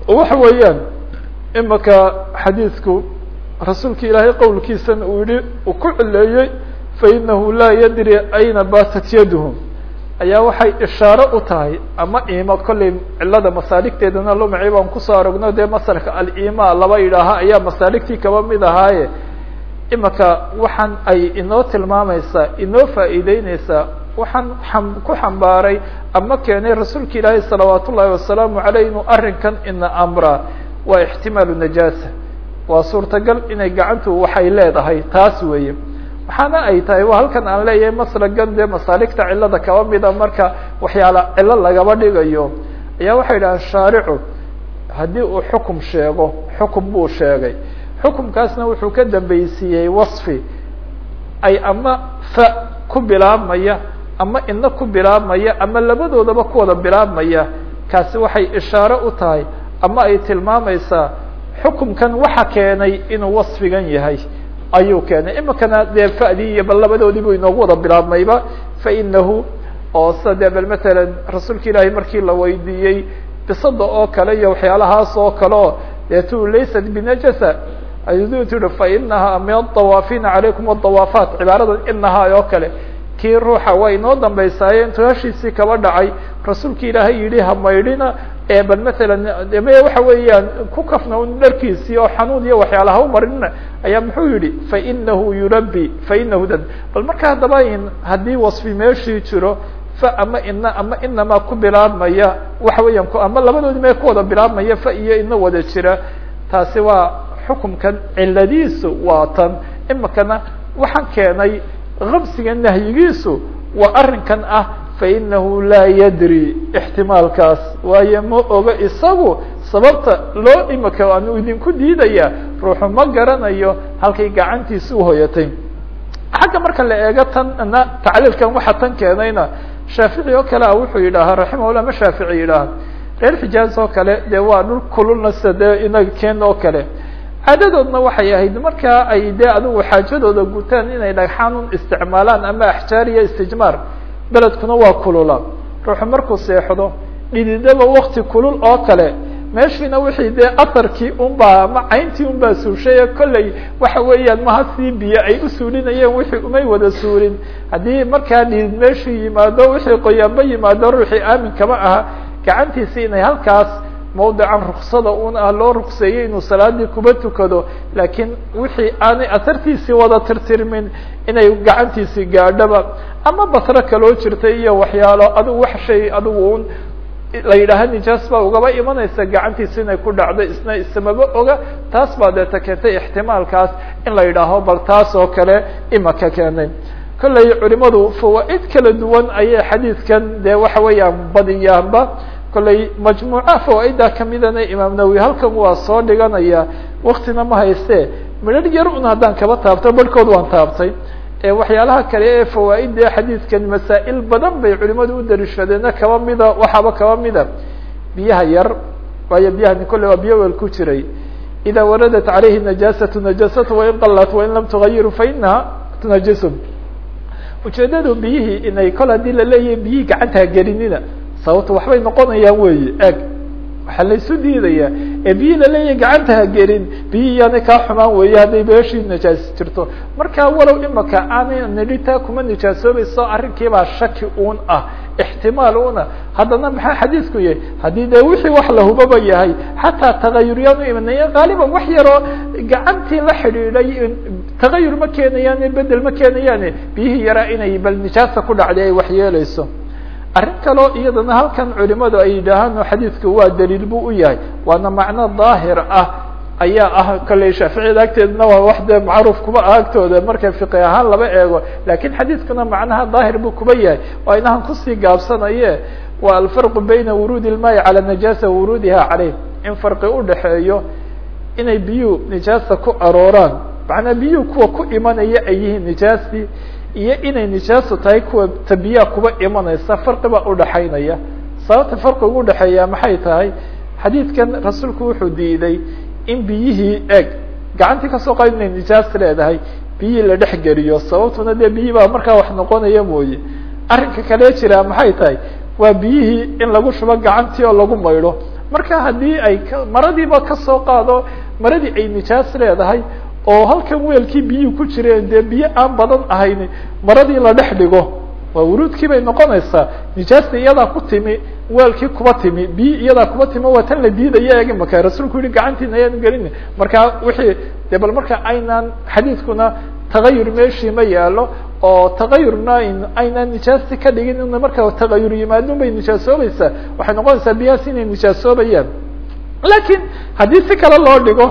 Waxa weeyaan imaka xadiidku rasuulka ilaahay qowlkiisan uu yihi uu ku cileeyey fainahu laa yadri ayna batat yaduhu ayaa waxay ishaaro u tahay ama ima kolley cilada masaaligteedana lumaci baan ku soo aragno dee masalka alima laba yidhaaha ayaa masaaligtii kaba mid ahaaye imaka waxaan ay inoo tilmaamaysaa inoo faa'iideyneysaa waxaan ku xambaaray ama keenay rasuulka ilaahay salawaat ullaahi wasalaamu aleyh inuu arrinkan ina amraa waa ixtimaalu najaasa waa suurtagal inay gacantu waxay leedahay taas weeye waxaana ay tahay waa halkan aan leeyahay maslagan dee masaaligta cilada kaba mida marka waxyaala cilo lagaba dhigayo. Ayaa waxay dhahaan shaaricu haddii uu xukum sheego xukum buu sheegay. Xukumkaasna wuxuu ka dambeysiiyey wasfi. Ay ama fa ku bilaabmaya ama ina ku bilaabmaya ama labadoodaba ku wada bilaabmaya. Kaasi waxay ishaare u tahay ama ay tilmaamaysaa xukumkan waxa keenay inuu wasfigan yahay ayuu keenay. Imikana dee fa'dii iyo bal labadoodii bu inoogu wada bilaabmayba. Fainahu oo sida dee bal matalan rasuulka ilaahay markii la weydiiyey bisada oo kale iyo waxyaalahaas oo kale o deetu laysat binajasa ayuu tihi fainaha min adawafina calaykum adawaafaat cibaaradan inahaa oo kale kii ruuxa waa inoo dambaysaaye intuu kaba dhacay. Rasuulka ilaahay yihi hamaydhina ee bal matalan me waxa weeyaan ku kafna un dharkiisii oo xanuun iyo waxyaala ha u marinina ayaa muxuu yihi fainahu yurabi fainahu dad. Bal marka haddaba haddii wasfi meeshii jiro fa ama ina ama inamaa ku bilaabmaya waxa weeyaan ama labadoodi mee ku wada bilaabmaya fa iyo ina wada jira. Taasi waa xukumkan ciladiisu waa tan. Imikana waxaan keenay qabsiga nahyigiisu waa arrinkan ah fainahu laa yadri ixtimaalkaas. Waayo ma oga isagu sababta loo imika aanu idinku diidaya ruuxu ma garanayo halkay gacantiisa uhoyatay xagga marka la eego tanna tacliilkan waxa tan keenayna shaafici oo kale a wuxuu yidhaahaa raximahullah ma shaafici yidhaaha reer xijaaz oo kale dee waa dhul kululna sida dee inaga ken oo kale caadadoodna waxay ahayd markaa ay dee adigu xaajadooda gutaan inay dhagxaan un isticmaalaan ama axjaar iyo istijmaar beledkuna waa kulula ruuxu markuu seexdo dhididaba wakti kulul oo kale meeshiina wixii dee aharkii unbaa ama cayntii unbaa suushay kolley waxa weeyaan maha sii biyo ay u suulinayeen wixii umay wada suulin. Haddii markaa dhidid meeshii yimaado wixii qoyaanba yimaado ruuxii aamin kama aha gacantiisi inay halkaas mawdican ruksada un ah loo rukseeyey inuu salaadii kuba tukado laakiin wixii aanay asartiisii wada tirtirmin inay gacantiisii gaadhaba ama basro kaloo jirtay iyo waxyaalo adigu wax shay adigu un la yidhaaha nijaas baa ugaba imanaysa gacantiisi inay ku dhacdo isna ismaba oga taas baa deeta keentay ixtimaalkaas in la yidhaaho bal taas oo kale imaka keenay. Kolley culimadu fawaaid kala duwan ayay xadiidkan dee waxa weeyaan badiyaanba kolley majmuuca fawaaida kamidana imaam nawowi halkan waa soo dhiganaya. Waktina ma hayste. Midhar yar un haddaan kaba taabto barhkood waan taabtay. Waxyaalaha kale ee fawaaida xadiidkan masaa'il badan bay culimadu u dariishadeena kaba mida waxaaba kaba mida. Biyaha yar waayo biyahani kolley waa biyo wel ku jiray. Ida waradat calayhi najasatu najasatu wain qalat wain lam tugayiru fainaha tunajisun. Ujeedadu biyihii inay kol haddii la leeyahay biyihii gacantaa gelinina sababta waxbay noqonayaan weeye eg waxaa laysu diidaya ee biyihii la leeyahay gacanta ha gelin biyihii yaanay kaa xumaan weeye hadday beeshii nijaas jirto. Marka walow imaka aanay nidhi taa kuma nijaasoobayso arrinkiibaa shaki un ah ixtimaal una haddana maxaa xadiidku yahay? Haddii dee wixii wax lahubaba yahay xataa tagayuryaan u imanaya qaaliban wax yaroo gacantii la xidhiidhay tagayur ma keenayaane bedel ma keenayaane biyihii yaraa inay bal nijaasa ku dhacday ay waxyeeleyso arrin kaloo iyadana halkan culimadu ay yidhaahaan xadiidku waa daliil buu u yahay. Waana macno daahir ah. Ayaa ah kolley shaaficiyada agteedana waa wax macruuf kuma ah agtooda marka fiqi ahaan laba eego. Lakin xadiidkuna macnaha daahir buu kuba yahay. Waa inahan ku sii gaabsanaye. Waa alfarqu bayna wuruudi ilmaayi cala najaasa wuruudiha caleyh in farqi udhaxeeyo inay biyuhu nijaasa ku arooraan. Macnaa biyuhu kuwa ku imanaya ay yihiin nijaastii iyo inay nijaasu tahay kuwa tabiyaa kuba imanaysa farqi baa udhaxaynaya sababta farqigu udhaxeeya maxay tahay? Xadiidkan rasuulku wuxuu diiday in biyihii eeg gacantii ka soo qaad inay nijaas leedahay biyihii la dhex geliyo. Sababtuna dee biyihii baa markaa wax noqonaya mooye. Arrinka kale jiraa maxay tahay? Waa biyihii in lagu shubo gacantii oo lagu maydho marka haddii ay maradiiba ka soo qaado maradii ay nijaas leedahay oo halkan weelkii biyihii ku jireen dee biyo aan badan ahayn maradii la dhex dhigo waa wuruudkii bay noqonaysaa. Nijaasta iyadaa ku timi weelkii kuba timi biyi iyadaa kuba timi waa tan la diidaya eg maka rasuulku yihi gacantiina ayaan gelin. Marka wixii de bal marka aynaan xadiidkuna tagayur meeshii ma yaalo oo tagayurna aynaan nijaasti ka dhigin in marka tagayur yimaadun bay nijaasoobaysaa waxay noqonaysaa biyahaas inay nijaasoobayaan lakiin haddii si kale loo dhigo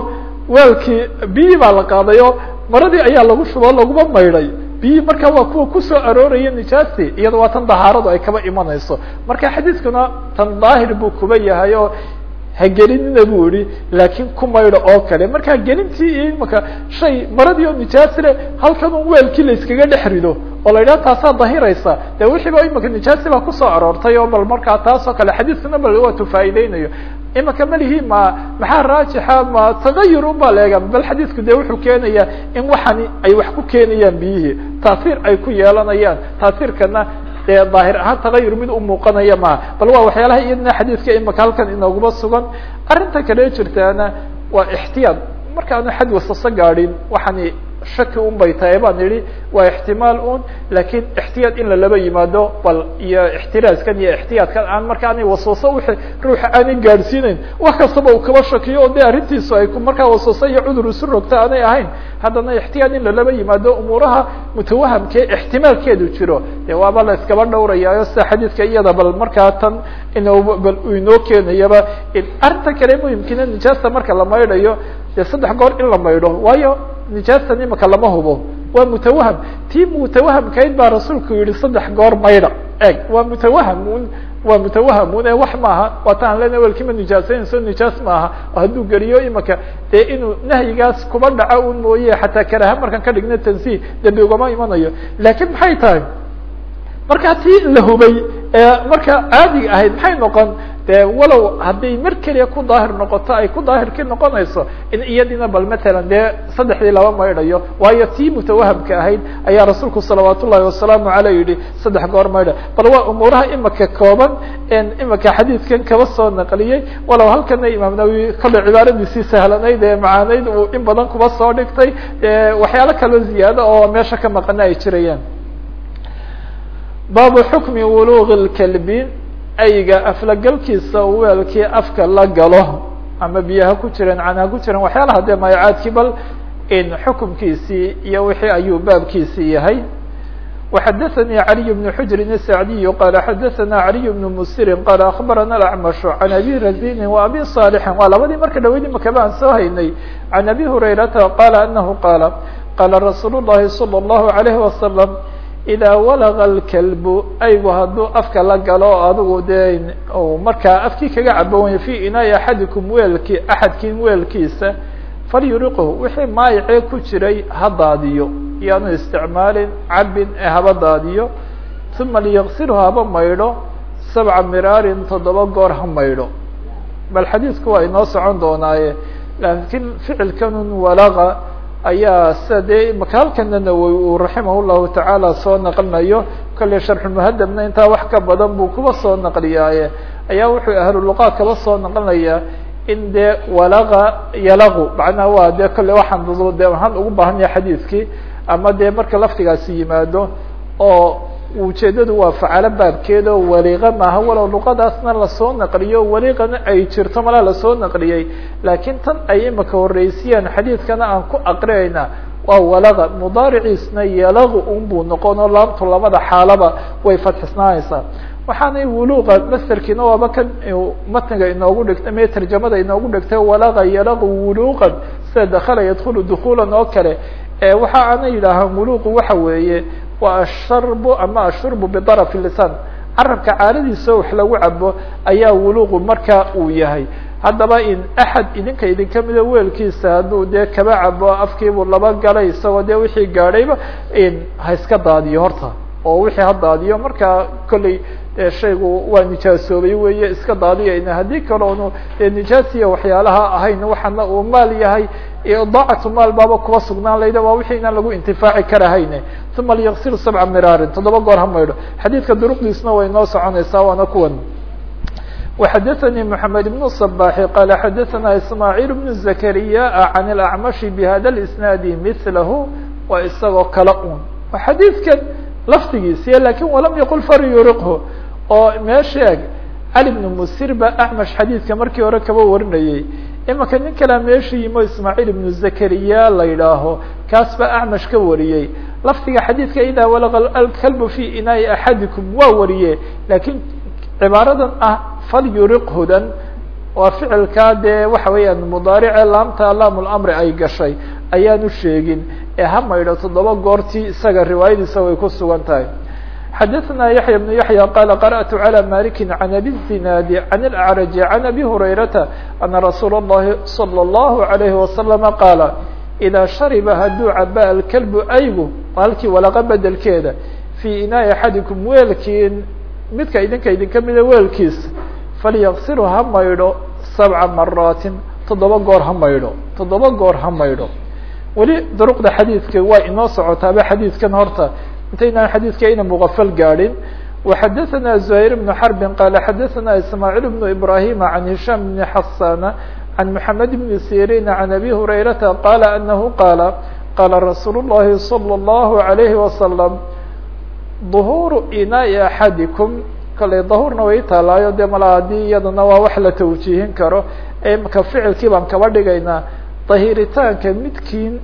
weelkii biyi baa la qaadayo maradii ayaa lagu shubo laguma maydhay. Biyi marka waa kuwa ku soo arooraya nijaasti iyada waa tan dahaaradu ay kaba imanayso. Marka xadiidkuna tan daahir buu kuba yahay oo hagelinina bu ihi laakiin ku maydho oo kale. Marka gelintii iyo imaka shay maradii oo nijaas le halkan un weelkii la iskaga dhex rido oo la yidhaha taasaa dahiraysa de wixiiba imaka nijaasi baa ku soo aroortay oo bal markaa taas oo kale xadiidkuna bal waa tufaa'iideynayo imaka malihi ma maxaa raajixa ma tagayur un baa leega bal xadiidku de wuxuu keenaya in waxani ay wax ku keenayaan biyihii taasiir ay ku yeelanayaan taasiirkana dee daahir ahaan tagayur mid umuuqanaya maha bal waa waxyaalaha iyadna xadiidka imaka halkan inooguma sugan. Arrinta kale jirtaana waa ixtiyaad. Markaanu xad wasaso gaadhin waxani shaki un bay tahay baan idhi waa ixtimaal un laakiin ixtiyaad in lalaba yimaado bal iyo ixtiraaskan iyo ixtiyaadkan aan marka aanay waswaso wixi ruuxa aanay gaadhsiinayn wax kastaba uu kaba shakiyo o de arrintiisu ay markaa waswaso iyo cudur isu rogta aanay ahayn. Haddana ixtiyaad in lalaba yimaado umuuraha mutawahamkee ixtimaalkeedu jiro. De waaba la iskaba dhowrayaayo sida xadiidka iyada bal markaa tan ino bal uu inoo keenayaba arrinta kale muhimkiina nijaasta marka la maydhayo dee saddex goor in la maydho. Waayo nijaastan imaka lama hubo waa mutawaham tii mutawahamkayd baa rasuulku yihi saddex goor maydha eg waa mutawahamun waa mutawahamun ee wax maaha waataan lena welkima nijaasaynayso nijaas maaha oo hadduu geliyo imaka dee inuu nahyigaas kuba dhaco un mooye xataa karaha markaan ka dhigna tansih dembi ugama imanayo laakiin maxay tahay markaa tii la hubay ee markaa caadiga ahayd maxay noqon de walow hadday mar keliya ku daahir noqoto ay ku daahirkii noqonayso in iyadina bal matalan dee saddexdii laba maydhayo waayo tii mutawahamka ahayd ayaa rasuulku salawaat ullahi wasalaamu aleyh yihi saddex goor maydha. Bal waa umuuraha imaka kooban imaka xadiidkan kaba soo naqliyey walow halkana imaam nawowi kolley cibaaradiisii sahlanayd ee macaanayd uu in badan kuba soo dhigtay waxyaalo kaloo ziyaado oo meesha ka maqana ay jirayaan. Baabu xukmi wuluq lkalbi ayga aflagalkiisa weelkii afka la galo ama biyaha ku jireen canha ku jireen waxyaalaha dee mayacaadkii bal in xukumkiisii iyo wixii ayuu baabkiisii yahay وxadaثnي عaliي بن xujrin الsacdiy qala xadaثna عaliي بن msirin qala aخbarana اأcmaشh عan abi razini وabi صاalحi waa labadii marka dhaweyd imakaba aan soo haynay عan abi hurayrata qala anahu qala qala rasuul الlahi slى الlahu عalيه وasلم idaa walaga alkalbu aygu hadduu afka la galo adigu dee markaa afkii kaga cabowanya fi inaai axadikum weelki axadkiin weelkiisa falyuriqhu wixii maayacee ku jiray ha daadiyo iyaanu isticmaalin cabin ee haba daadiyo uma liyaqsilhu haba maydho sabca miraarin toddoba goor ha maydho bal xadiidku waa inoo socon doonaaye laakiin ficilkanun walaga ayaa sida dee imaka halkana nawowi llahu tacaala soo naqlinayo kolley sharxulmuhadabna intaa wax ka badan buu kuba soo naqliyaaye. Ayaa wuxuu ahluluqa kaba soo naqlinayaa in dee walaga yalagu macnaha waa dee kolley waxaan de ahaan ugu baahan yahay xadiidkii ama dee marka laftigaasi yimaado oo ujeedadu waa facalo baabkeeda oo waliqa maaha walow luqadaasna la soo naqliyo waliqana ay jirto malaa la soo naqliyey. Laakiin tan ay imaka horeysiyaan xadiidkana aan ku aqriyayna waa walaqa. Mudaariciisna yalagu un buu noqon oo laamtu labada xaalaba way fadxisnaanaysaa waxaanay wuluqa masterkiina waaba kan matniga inoogu dhigtay me tarjamada inoogu dhigtay walaqa yalaqu wuluqan sida dakala yadkulu dukulan oo kale. Waxa aana yidhaahaan wuluqu waxa weeye waa asharbu ama ashurbu bidaraf lisan carabka caaradiisa wax lagu cabo ayaa wuluqu markaa uu yahay. Haddaba in axad idinka idinka mida weelkiisa hadduu dee kaba cabo afkiibuu laba galay isagoo dee wixii gaadhayba ha iska daadiyo horta oo wixii ha daadiyo markaa kolley dee shaygu waa nijaasoobay weeye iska daadiyayna haddii kaloonu dee nijaasiya waxyaalaha ahayn waxana uu maal yahay idaacatu maal baaba kuba sugnaan layda waa wixii inaan lagu intifaaci karahayne uma liyaqsil sabca miraarin toddoba goor ha maydho xadiidka duruqdiisna way noo soconaysaa waana kuwan وxdثnي محمد بن الصباح قال xdثna إسماعيل بن زكريا عن الأعمش بhda الإسناaد مثله waa isagoo kala un xadيiثkan laftigiisiy laakiin walam yaqul faryuriqhu oo mee sheeg cali bnu musir baa acmash xadiidka markii hore kaba warinayey imanka nin kalea meesha yimo ismaaciil ibnu zakariya la yidhaaho kaas baa acmash ka wariyey laftiga xadiidka idaa walaqa alkalbu fi inaai axadikum waa wariye lakiin cibaaradan ah falyuriqhudan waa ficilkaa dee waxa weeyaan mudaarice laamta laam ay gashay ayaanu sheegin ee ha maydho toddoba goortii isaga riwaayadiisa way ku sugan tahay xadaثna yaحya بن yaحya qala qarأtu عlى maliki عan abi الزinaadi عan الأعraج عan abi hurayrata ana rasuula الlahi salى الlahu عalayhi wasalama qaala إdaa shariba hadduu caba alkalbu aygu halkii walaqa bedelkeeda fii inaaءi axadikum weelkiin midka idinka idinka mida weelkiisa falyaqsilu ha maydho sabca maraatin toddoba goor ha maydho toddoba goor ha maydho weli duruqda xadiidka waa inoo socotaaba xadiidkan horta intaynaan xadiidka ayna muqafal gaadhin وxadaثna زهير بن حرب qال xadaثna إسماعيل بن إبراهيم عن هiشام بن حسان عن محمد بن سيرين عن أبي هريرة قال أنه قال qال رsuuل اللhi صلى الله عليه وسلم ظهور inاء أحadiكم kale dahurna way taalaayo de mala haddii iyadana waa wax la tawjiihin karo imaka ficilkii baan kaba dhigaynaa dahiritaanka midkiin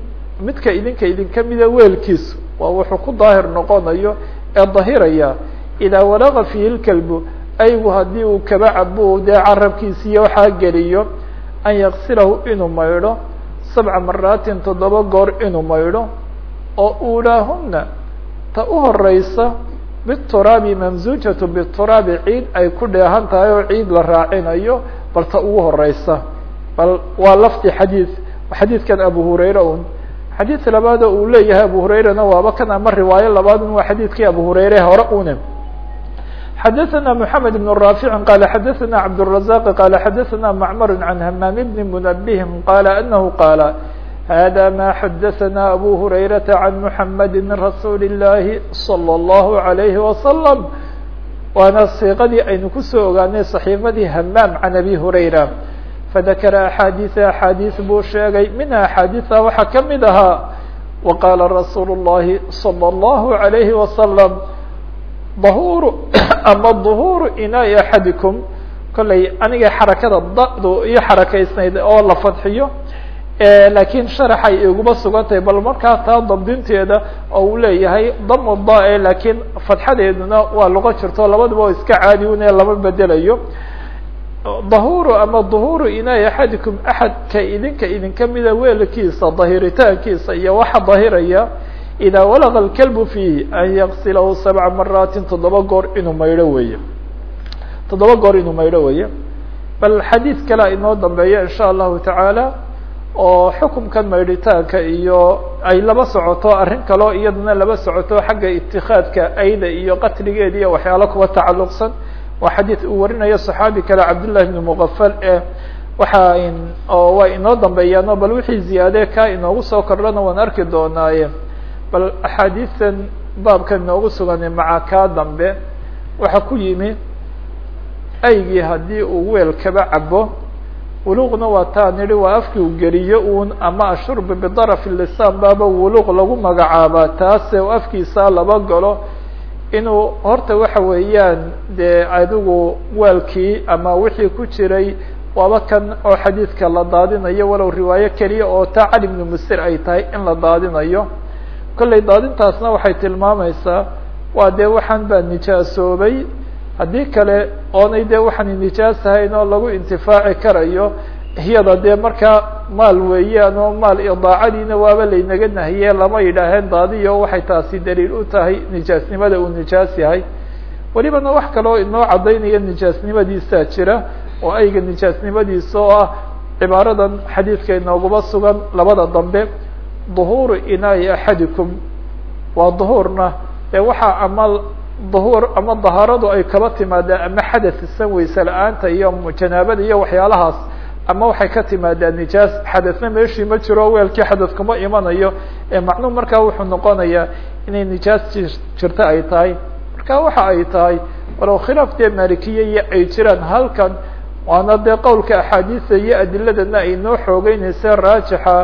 midka idinka idinka mida weelkiisu waa wuxuu ku daahir noqonayo ee dahiraya idaa walaqa fiihi lkalbu aygu haddii uu kaba cabo dee carabkiisa iyo waxaa geliyo an yaqsilahu inuu maydho sabca maraatin toddoba goor inuu maydho oo ulaahuna ta u horeysa bituraabi mamsuujatu bituraabi ciid ay ku dheehan tahay oo ciid la raacinayo bal ta ugu horeysa bal waa lafdi xadiid xadiidkan abu hurayre un xadiid labaad oo uu leeyahay abu hurayrena waaba kan ama riwaayo labaad un waa xadiidkii abu hurayre hore une xadaثna mحamed بن rاfiع qala xadaثna cabdالرaزاq qala xadaثna macmar عan hmam bn mنbه qala anahu qaala hda ma xadaثna abu hurayraةa عan mحamedi rasuuli الlahi slى الlahu عalayhi waslم waana siiqadii aynu kusoo ogaanay صaxiifadii hamaam can abi hurayra fadakara axaadiiثa axaadiiث buu sheegay minha axaadiiثa waxaa kamid ahaa waqala rasuul الlahi slى الlahu عalayhi waslم dahuru ama duhuru inaa'i axadikum kollay aniga xarakada da'du iyo xarakaysnayd oo la fadxiyo laakiin sharaxay iguma sugan tahay bal markaa taa dabdinteeda oo uu leeyahay damu da- laakiin fadxadeeduna waa luqo jirto labaduba oo iska caadi un ee lama bedelayo dahuru ama duhuru inaa'i axadikum axadka idinka idinka mida weelkiisa dahiritaankiisa iyo waxa dahiraya idaa walaqa alkalbu fiihi an yaqsilahu sabca maraatin toddoba goor inuu maydho weeye toddoba goor inuu maydho weeye bal xadiid kalea inoo dambeeya in sha allahu tacaala oo xukumkan maydhitaanka iyo ay laba socoto arrin kaleo iyadana laba socoto xagga itikaadka ayda iyo qatligeeda iyo waxyaalo kuwa tacalluqsan waa xadiid uu warinayo صaxaabi kale cabdullahi bn muqafal ee waxa oo waa inoo dambeeyaano bal wixii ziyaade ka inoogu soo kordhana waan arki doonaaye. Bal axaadiistan baabka inoogu suganay maca kaa dambe waxaa ku yimi aygii haddii uu weel kaba cabo wuluqna waa taa nidhi waa afkii u geliyo un ama ashurbi bidaraf lisaan baaba wuluq lagu magacaabaa taase afkiisa laba galo inuu horta waxa weeyaan dee adigu weelkii ama wixii ku jiray waaba kan oo xadiidka la daadinayo walow riwaayo keliya oo taa cali bnu musir ay tahay in la daadinayo. Kollay daadintaasna waxay tilmaamaysaa waa dee waxaan baa nijaasoobay haddii kale oonay dee waxaan nijaas ahayn oo lagu intifaaci karayo iyada dee markaa maal weeyaan oo maal idaacadiina waaba laynaga nahiye lama yidhaaheen daadiyo waxay taasi daliil u tahay nijaasnimada uu nijaas yahay. Welibana wax kaloo inoo caddaynaya nijaasnimadiisaa jira oo ayga nijaasnimadiisa oo ah cibaaradan xadiidka inooguma sugan labada dambe duhuuru inaai axadikum. Waa duhuurna ee waxaa ama duhuur ama dahaaradu ay kaba timaadaan ama xadath isan weyse la'aanta iyo janaabada iyo waxyaalahaas ama waxay ka timaadaa nijaas xadathna meeshii ma jiro weelkii xadath kuma imanayo. Ee macnuhu markaa wuxuu noqonayaa inay nijaas jirto ay tahay. Marka waxa ay tahay walow khilaaf dee malikiya iyo ay jiraan halkan waana dee qowlka axaadiisa iyo adiladana ay noo xoogeynaysa raajixa.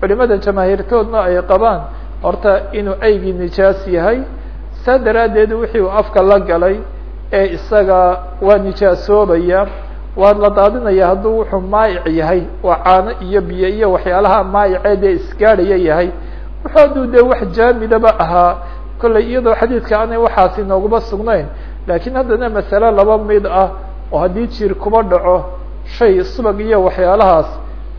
Culimada jamaahiirtoodna ay qabaan horta inuu aygii nijaas yahay saa daraaddeed wixii uu afka la galay ee isaga waa nijaasoobaya waa la daadinaya hadduu wuxuu maayic yahay waa caano iyo biyo iyo waxyaalaha maayicee dee isgaadhaya yahay. Hadduu dee wax jaamidaba ahaa kollay iyadoo xadiidka aanay waxaasi nooguma sugnayn laakiin haddana masale laba mid ah oo haddii jiir kuba dhaco shay subag iyo waxyaalahaas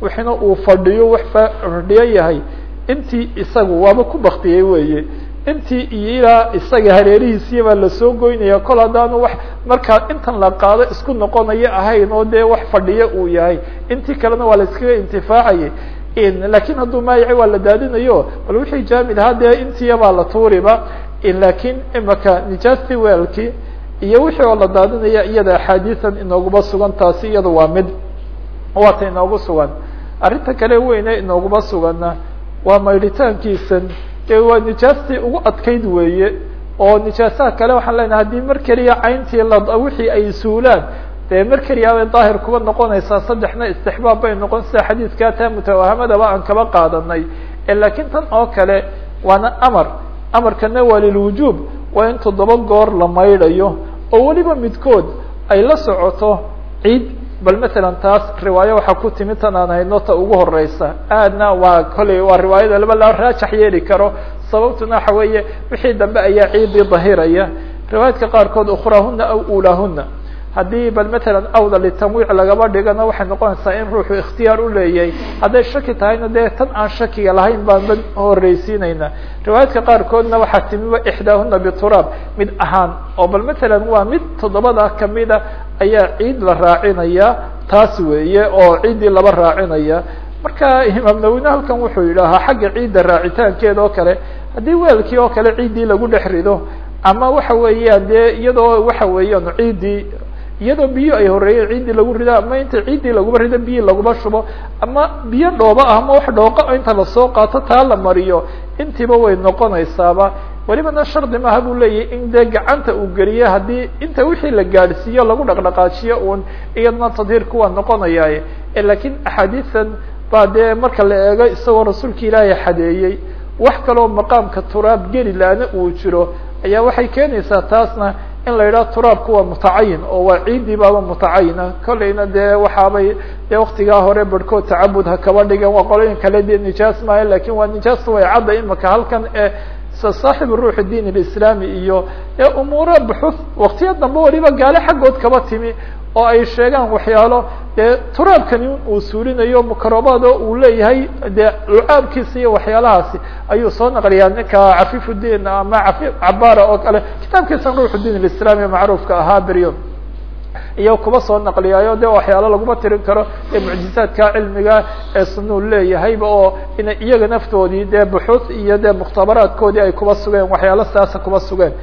wixina uu fadhiyo wax fadhiyo yahay. Intii isagu waaba ku baktiyey weeye intii iyo ilaa isaga hareerihiisiya baa la soo goynaya kol haddaanu wax markaa intan la qaado isku noqonayo ahayn oo dee wax fadhiyo uu yahay. Intii kalena waa la iskaga intifaacayay laakiin hadduu maayaci waa la daadinayo bal wixii jaamid ahaa dee intiya baa la tuuriba. Lakin imaka nijaastii weelkii iyo wixii oo la daadinaya iyada axaadiisan inooguma sugan taasi iyada waa mid. Waata inoogu sugan. Arrinta kale weyne inooguma suganna waa maydhitaankiisan dee waa nijaastii ugu adkayd weeye oo nijaasaha kale waxaan leenahay haddii mar keliya cayntii la wixii ay suulaan dee mar keliya bay daahir kuba noqonaysaa saddexna istixbaab bay noqon sida xadiidkaa taa mutawahamadaba aan kaba qaadanay. Lakiin tan oo kale waana amar amarkana waa lilwujuub waa in toddoba goor la maydhayo oo weliba midkood ay la socoto ciid bal matalan taas riwaayo waxaa ku timi tan aan hayno ugu horeysa aadna waa kolley waa riwaayada laba la raajax yeeli karo. Sababtuna waxa weeye wixii dambe ayaa ciidii dahiraya. Riwaayadka qaarkood ukrahuna aw ulahuna haddii bal matalan awda litamwiic lagaba dhigana waxay noqonaysaa in ruuxu ikhtiyaar u leeyahay hadday shaki tahayna dee tan aan shakiga lahayn baan ba horeysiinayna riwaayadka qaarkoodna waxaa timiba ixdaahuna bituraab mid ahaan. Oo bal matalan waa mid toddobada kamida ayaa ciid la raacinaya taas weeye oo ciiddii laba raacinaya. Marka imaam nawine halkan wuxuu yidhaahaa xagga ciidda raacitaankeeda oo kale haddii weelkii oo kale ciiddii lagu dhex rido ama waxa weeyaan dee iyadoo waxa weeyaan ciiddii iyadoo biyo ay horeeyeen ciiddii lagu rido ama inta ciiddii laguba rido biyi laguma shubo ama biyo dhooba ah ama wax dhooqa inta la soo qaato taa la mariyo intiiba way noqonaysaaba welibana shardi maaha buu leeyahay in dee gacanta uu geliyo haddii inta wixii la gaadhsiiyo lagu dhaqdhaqaajiyo uun iyadna tadhiirku waa noqonayaa lakiin axaadiisan baa dee marka la eego isagoo rasuulka ilaahay xadeeyey wax kaloo maqaamka turaab geli laana uu jiro. Ayaa waxay keenaysaa taasna in la yidhaha turaabku waa mutacayin oo waa ciiddii baaba mutacayina kolleyna dee waxaabay dee waktigaa hore barhkood tacabud ha kaba dhigan waa qolooyin kale dee nijaas maayo laakiin waa nijaasta way cadda imaka halkan ee saaxibu ruuxi diin alislaami iyo ee umuuro buxuth waktiya dambe waliba gaale xaggood kaba timi oo ay sheegaan waxyaalo dee turaabkani uu suulinayo mukarobaado uu leeyahay dee lucaabkiisa iyo waxyaalahaasi ayuu soo naqliyaa. Ninka cafifudiin ama afi cabara oo kale kitaabkiisa ruuxu diin alislaami macruufka ahaa beryo iyo kuba soo naqliyaayo. De waxyaalo laguma tirin karo. Ee mucjizaadka cilmiga ee sunuu leeyahayba oo ina iyaga naftoodii dee buxuuth iyo dee mukhtabaraadkoodii ay kuba sugeen waxyaalo sidaasa kuba sugeen.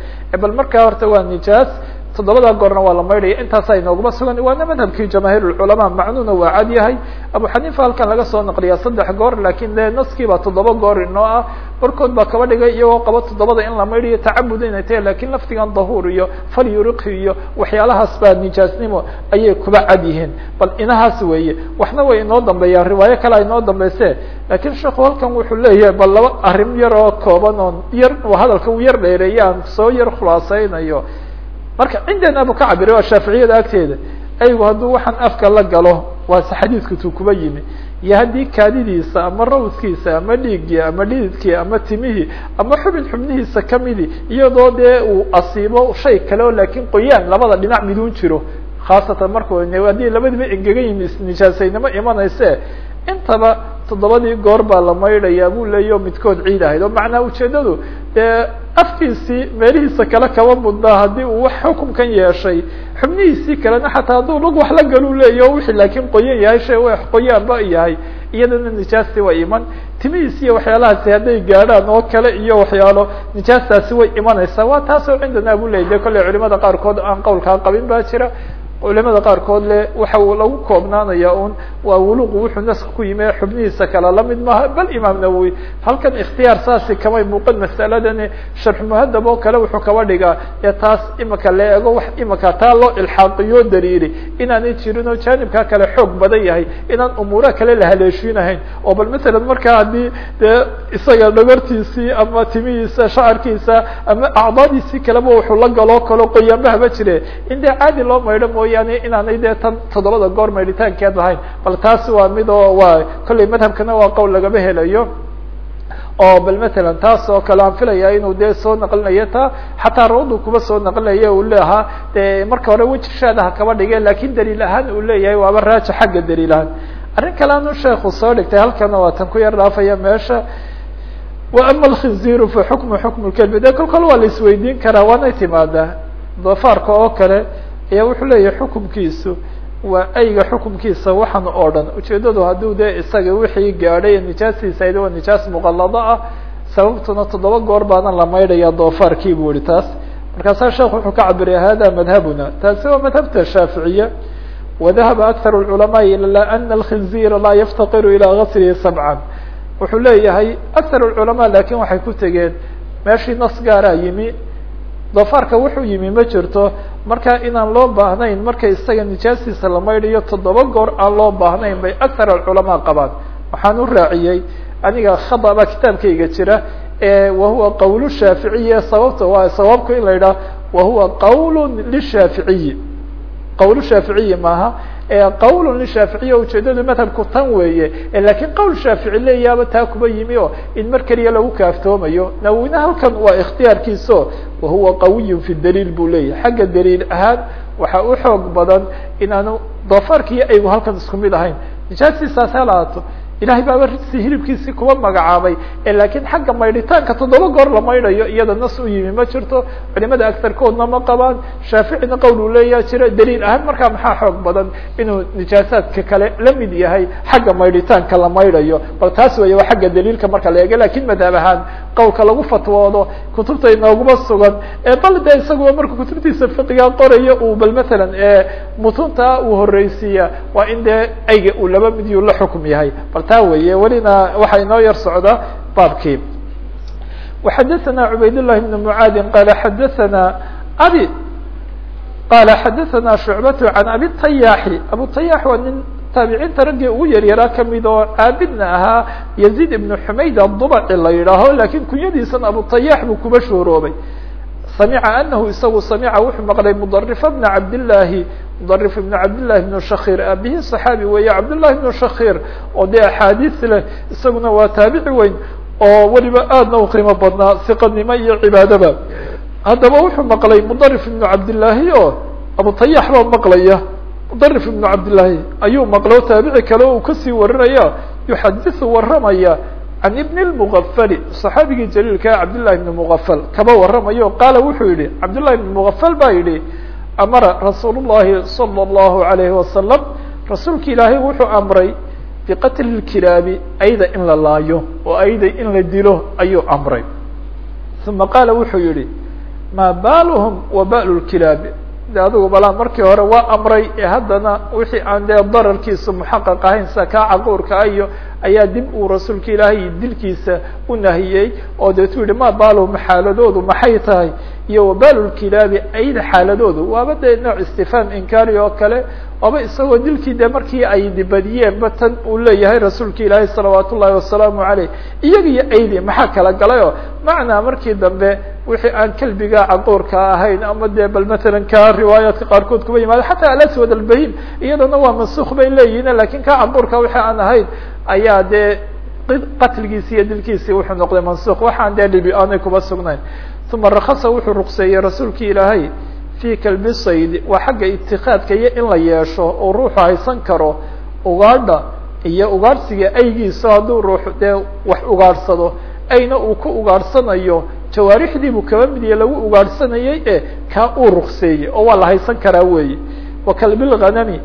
Bal markaa horta waa nijaas toddobada goorna waa la maydhaya intaasa inooguma sugan waana madhabkii jamaahiir culamaa macnuuna waa cad yahay. Abu xaniifa halkan laga soo naqliyaa saddex goor laakiin de naskii baa toddoba goor inoo ah. Barkood baa kaba dhigay iyagoo qaba toddobada in la maydhayo tacabud inay tahay laakiin laftigan dahuur iyo fal yuriqi iyo waxyaalahaas baa nijaasnimo ayay kuba cad yihiin. Bal inahaas weeye waxna way inoo dambeeyaan riwaayo kale inoo dambeyse laakiin sheekhu halkan wuxuu leeyahay bal laba arrin yar oo kooban oon yar hadalka uu yar dheereeye aan soo yar khulaaseynayo marka cindeena abu ka cabiray waa shaaficiyada agteeda aygu hadduu waxaan afka la galo waa se xadiidku tuu kuba yimi. Iyo haddii kaadidiisa ama rawskiisa ama dhiiggii ama dhididkii ama timihii ama xubin xubnihiisa kamidi iyadoo dee uu asiibo shay kale oo laakiin qoyaan labada dhinac midun jiro khaasatan marku haddii labadiba engega yimi isnijaasaynimo imanayse intaba toddobadii goor baa la maydhayaa buu leeyaho midkood ciid ahayd. Oo macnaa ujeedadu dee afkiisii meelihiisa kale kaba mudnaa haddii uu wax xukunkan yeeshay. Xubnihiisii kalena xataa hadduu lug wax la galu leeyaho wixii laakiin qoyan yahay shay wax qoyaanba yahay. Iyadana nijaasti way iman. Timihiisi iyo waxyaalahaasi hadday gaadhaan oo kale iyo waxyaalo nijaastaasi way imanaysaa. Waa taasoo cindana bu ley de kolley culimada qaarkood aan qowlkaa qabin ba jira culimada qaarkood le waxa lagu koobnaanaya un waa wuluqu wuxuu nask ku yimi xubnihiisa kale la mid maaha bal imaam nawowi halkan ikhtiyaar saasi kamay muuqan masaladani sharx muhadab oo kale wuxuu kaba dhigaa ee taas imika la eego wax imika taa loo ilxaaqiyo daliili inaanay jirin oo jaanibkaa kale xoog badan yahay inaan umuura kale la haleeshiinahayn oo bal masalan markaa haddii dee isaga dhagortiisii ama timihiisa shacarkiisa ama acdaadiisii kaleba wuxuu la galoo kalo qoyaanbahaba jire. In dee caadi loo maydho mooyaane inaanay dee tan toddobada goor maydhitaankeed lahayn bal taasi waa mid oo waa kolley madhabkana waa qowl lagama helayo. Oo bal matalan taas oo kale aan filaya inuu dee soo naqlinayo ta xataa rawdu kuba soo naqlinaya uu leahaa de marka hore wejishaadaha kaba dhige laakiin daliil ahaan uu leeyahay waaba raaji xagga daliil ahaan. Arrin kale anu sheekhu soo dhigtay halkana waa tan ku yar dhaafaya meesha. Wa ama alkhinziru fa xukmu xukmu kelbi de kol kol waa la isweydiin karaa waanay timaadaa. Doofaarka oo kale ayaa wuxuu leeyahay xukumkiisu waa ayga xukumkiisa waxan oo dhan. Ujeedadu hadduu dee isaga wixii gaadhay nijaastiisa ayd waa nijaas muqallado ah sababtuna toddoba goor baana la maydhaya doofaarkii buu yihi taas. Markaasaa sheekhu wuxuu ka cabiraya hada madhabuna. Taasi waa madhabta shaaficiya. Wadahaba akar اculamaai ilaa ana alkhinzira laa yaftaqiru ilaa gaslihi sabcan wuxuu leeyahay akar اculamaa laakiin waxay ku tegeen meeshii nas gaaraa yimi doofaarka wuxuu yimi ma jirto marka inaan loo baahnayn marka isaga nijaastiisa la maydhayo toddoba goor aan loo baahnayn bay akar alculamaa qabaan. Waxaan u raaciyey aniga khada baa kitaabkayga jira wahuwa qawl shaaficiyi sababta waa sababku in la yidhaha wahuwa qawl lishaaficiyi qawl shaaficiyi maaha. Qawl lishaaficiya ujeedadu madhabku tan weeye. Lakin qowl shaafici leeyaaba taa kuba yimi o in mar keliya lagu kaaftoomayo. Nawina halkan waa ikhtiyaarkiiso wahuwa qawiy fi daliil bu leeyahay. Xagga daliil ahaan waxa u xoog badan doofaarki iyo aygu halkan isku mid ahayn. Nijaastiisaas ha lahaato ilahay baaba ridsi hilibkiisi kuwa magacaabay. Lakin xagga maydhitaanka toddoba goor la maydhayo iyada nas u yimi ma jirto. Culimada agtarkoodna ma qabaan. Shaaficina qowl uu leeyaa jira daliil ahaan markaa maxaa xoog badan inuu nijaasaadka kale la mid yahay xagga maydhitaanka la maydhayo. Bal taas weeye waa xagga daliilka marka la eego laakiin madhab ahaan qowlka lagu fatwoodo kutubta inooguma sugan. Bal de isaguba markuu kutubtiisa fiqiga qorayo uu bal matalan mutunta uu horeysiiya waa in dee ayga uu laba mid yuu la xukum yahay taa weeye welina waxaa inoo yar socda baabkii وxadaثna cubayd للhi بن mعaadi qala xadaثna abi qala xadaثna شhucbat عan abi الطayaaxi abu طayaax waa nin taabiciinta raggii ugu yaryaraa kamid oo caabidna ahaa yazid ibn xumayd aلdubci la yidhaaho lakin kunyadiisana abu طayaax buu kuba shooroobay samica anahu isagu samica wuxuu maqlay mudarifa bna cabdالlahi darif ibn cabdillahi ibnu shakir aabihii saxaabi weeye cabdullahi ibnu shakir oo dee axaadiis leh isaguna waa taabici weyn oo weliba aadna u qiimo badnaa siqanimo iyo cibaadaba. Haddaba wuxuu maqlay mudarif ibnu cabdillaahi oo abu tayax baa maqlaya. Mudarif ibnu cabdillaahi ayuu maqlo taabici kale uu ka sii warinaya yuxadisu waramaya can ibn اmugafali saxaabigii jaliilkaa cabdillahi ibn mugafal kaba waramayo qaala wuxuu yihi cabdillahi ibn mugafal baa yidhi amara rasuul الlahi salى الlahu عalayhi wasalam rasuulka ilaahay wuxuu amray biqatli اkiraabi ayda in la laayo oo ayda in la dilo ayuu amray uma qaala wuxuu yihi ma baaluhum wa bal اkiraabi de adigu balaa markii hore waa amray ee haddana wixii aan dee dararkiisa muxaqaq ahayn sida kaa caquurkaa iyo ayaa dib uu rasuulka ilaahay dilkiisa u nahiyey oo deetu yihi ma xaaladoodu maxay tahay? Iyo wabaalulkilaabi ayda xaaladoodu. Waaba dee nooc istifhaam inkaari oo kale oba isagoo dilkii de markii ay dibadiyeenba tan uu leeyahay rasuulka ilaahay salawaat ullahi wasalaamu aleyh iyaga iyo maxaa kala galay oo? Macnaa markii dambe wixii aan kelbiga caquurka ahayn ama dee bal matalan ka riwaayaadka qaarkood kuba yimaado xataa alaswad albahim iyadana waa mansuk bay leeyihiin laakiin ka caquurka wixii aan ahayn ayaa dee qatligiisi iyo dilkiisi wuxuu noqday mansuk waxaan dee dhibi aanay kuba sugnayn. Uma rakasa wuxuu ruqseeyey rasuulki ilaahay fi kalbi sayd waa xagga itikaadka iyo in la yeesho oo ruuxu haysan karo ugaadha iyo ugaadhsiga aygiisa. Hadduu ruux dee wax ugaadhsado ayna uu ku ugaadhsanayo jawaarixdii buu kaba midiye lagu ugaadhsanayay e kaa uu rukseeyey oo waa la haysan karaa weeye. Wakalbilghanami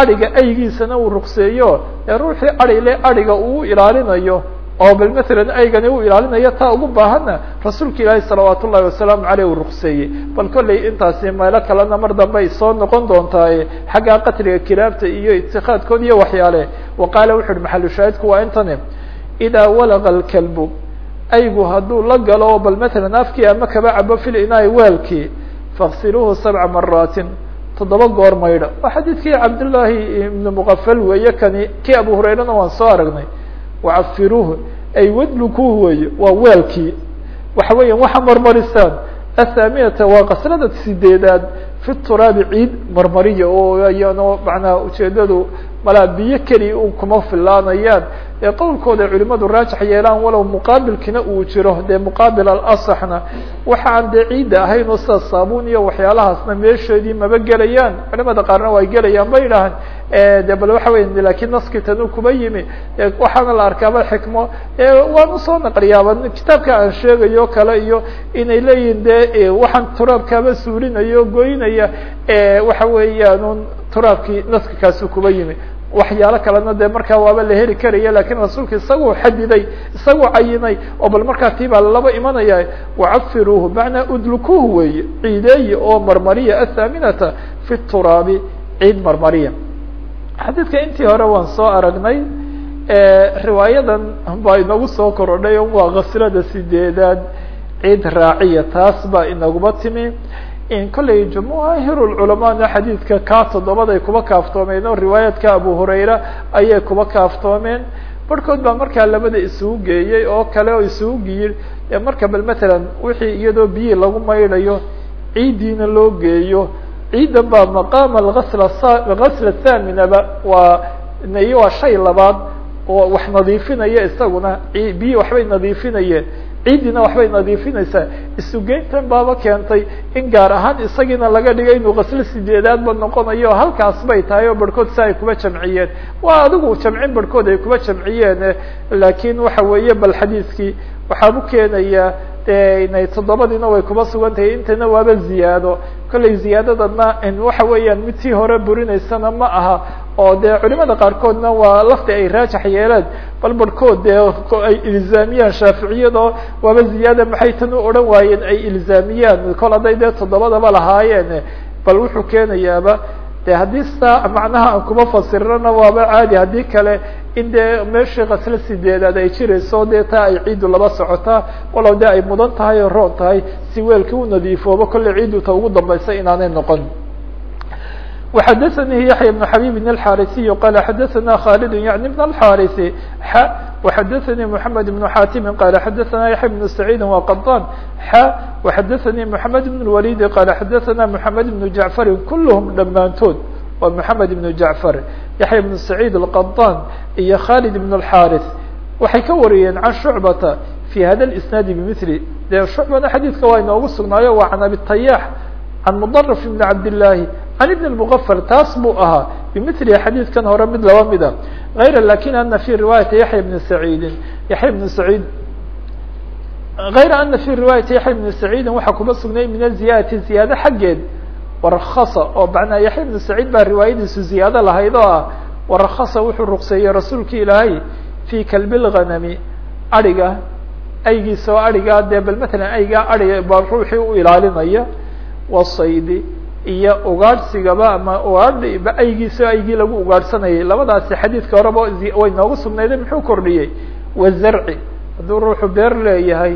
adhiga aygiisana uu rukseeyo ee ruuxii adhi le adhiga uu ilaalinayo oo bal matalan aygani uu ilaalinayo taa ugu baahanna rasuulka ilaahi salawaat ullahi wasalaamu aleyh uu rukseeyey bal kollay intaasi meelo kalena mar dambe ay soo noqon doontaaye xagga qatliga kilaabta iyo itikaadkood iyo waxyaale. Wa qaala wuxu uhi maxalu shaahidku waa intani idaa walaqa alkalbu aygu hadduu la galo bal matalan afkii ama kaba cabo fil inaai weelkii faksiluuhu sabca maraatin toddoba goor maydha waa xadiidkii cabdullaahi ibnu muqafal weeye kani kii abu hurayrana waan soo aragnay. Wacafiruuhu ay wadlukuuh weeye waa weelkii. Waxa weeya waxa marmarisaan athaminata waa qaslada sideedaad fi turaabi ciid marmariya oo ayano macnaha ujeedadu malaa biyo keliya un kuma filaanayaan. Ee qowlkooda culimadu raajix yeelaan walow muqaabilkina uu jiro dee muqaabil alasaxna waxa aan dee ciidda ahayn oo sida saabuun iyo waxyaalahaasna meeshoodii maba gelayaan. Culimada qaarna waa gelayaan ba yidhahan de bal waxa weya laakiin naski tanu kuma yimi. Waxaana la arkaaba xikmo. Waan u soo naqliyaaba kitaabka aan sheegayo kale iyo inay leeyihiin de waxaan turaabkaaba suulinayo goynaya waxa weeyaan un turaabkii naskikaasu kuma yimi waxyaalo kalena de markaa waaba la heli karaya laakiin rasuulka isagoo xadiday isagoo cayinay oo bal markaa tii baa laba imanaya wacafiruuhu macnaa udlukuuh weeye ciideeye oo marmariya athaaminata fi turaabi ciid marmariya. Xadiidka intii hore waan soo aragnay riwaayadan baa inagu soo korodhay waa kasilada sideedaad ciid raaciya taas baa inaguma timi in kollay jamaahir culamaana xadiidka kaa toddobaday kuba kaaftoomeen oo riwaayadka abu hurayra ayay kuba kaaftoomeen. Barhkood baa markaa labada isugu geeyey oo kale oo isugu giyir marka bal matalan wixii iyadoo biyi lagu maydhayo ciiddiina loo geeyo ciiddan baa maqaama algasla gasla thaminaba waa waa shay labaad oo wax nadiifinaya isaguna biyi waxbay nadiifinayeen ciiddina waxbay nadiifinaysaa. Isugeyntan baaba keentay in gaar ahaan isagiina laga dhigay inuu kaslo sideedaadba noqonayo halkaas bay tahay oo barhkood si ay kuba jamciyeen. Waa adigu jamcin barhkood ay kuba jamciyeen laakiin waxa weeye bal xadiiskii waxaabu keenayaa inay toddobadiina way kuba sugan tahay intana waaba ziyaado. Kollay ziyaadadana waxa weeyaan mid tii hore burinaysana ma aha oo dee culimada qaarkoodna waa lafti ay raajax yeeleen. Bal barhkood dee ay ilzaamiyaan shaaficiyadoo waaba ziyaada maxay tan u odhan waayeen ay ilzaamiyaan. Kol hadday dee toddobadaba lahaayeen bal wuxuu keenayaaba de haddii saa macnaha aan kuma fasirana waaba caadi haddii kale in dee meeshii kaslo sideedaad ay jirayso dee taa ay ciiddu laba socotaa walow dee ay mudan tahay oo roon tahay si weelkii u nadiifoobo kolley ciiddu ta ugu dambaysa inaanay noqon وxdثnي يحيى بن حبيب الحاrثي قال xdثna خالد يعني بن الحاrث ح وxdثnي محمد بن حاtم قال xdثna يحيى بن سعيد وقطان ح وxdثnي محمد بن الوليد قال xdثna محمد بن جعفر كلهم dhamaantood waa محمد بن جعفر يحيى بن سعيد القطان iyo خالد بن الحاrث waxay ka wariyeen عن شعبة في hda الاسناaد بمثل de شعبana xadيثka waa inoogu sugnaayo waa عن أبي الطyاح عن مضرف بن عبد الله عن بن المغفر taas buu ahaa بمثل xadيiثkan hore mid laba mida غayr لكن أن في رواية يحيى بن سعيد يحيى بن سعيد غayr أن في رواية يحيى بن سعيد waxaa kuba sugnay من الزiyادة زiyaadة xaggeed warkasa oo manaa يحيى بن سعيد baa riwaayadiisu ziyaado lahayd oo ah warkasa wuxuu rukseeyey rasuulki ilaahay في كلب الغنم ariga aygiisa oo arigaa dee bal matalan aygaa ariga ba ruuxii u ilaalinaya wasaydi iyo ugaadhsigaba ama ugaadhba aygiisa aygii lagu ugaadhsanayay. Labadaasi xadiidka horeba way noogu sugnayday muxuu kordhiyey? Wazarci hadduu ruuxu beer leeyahay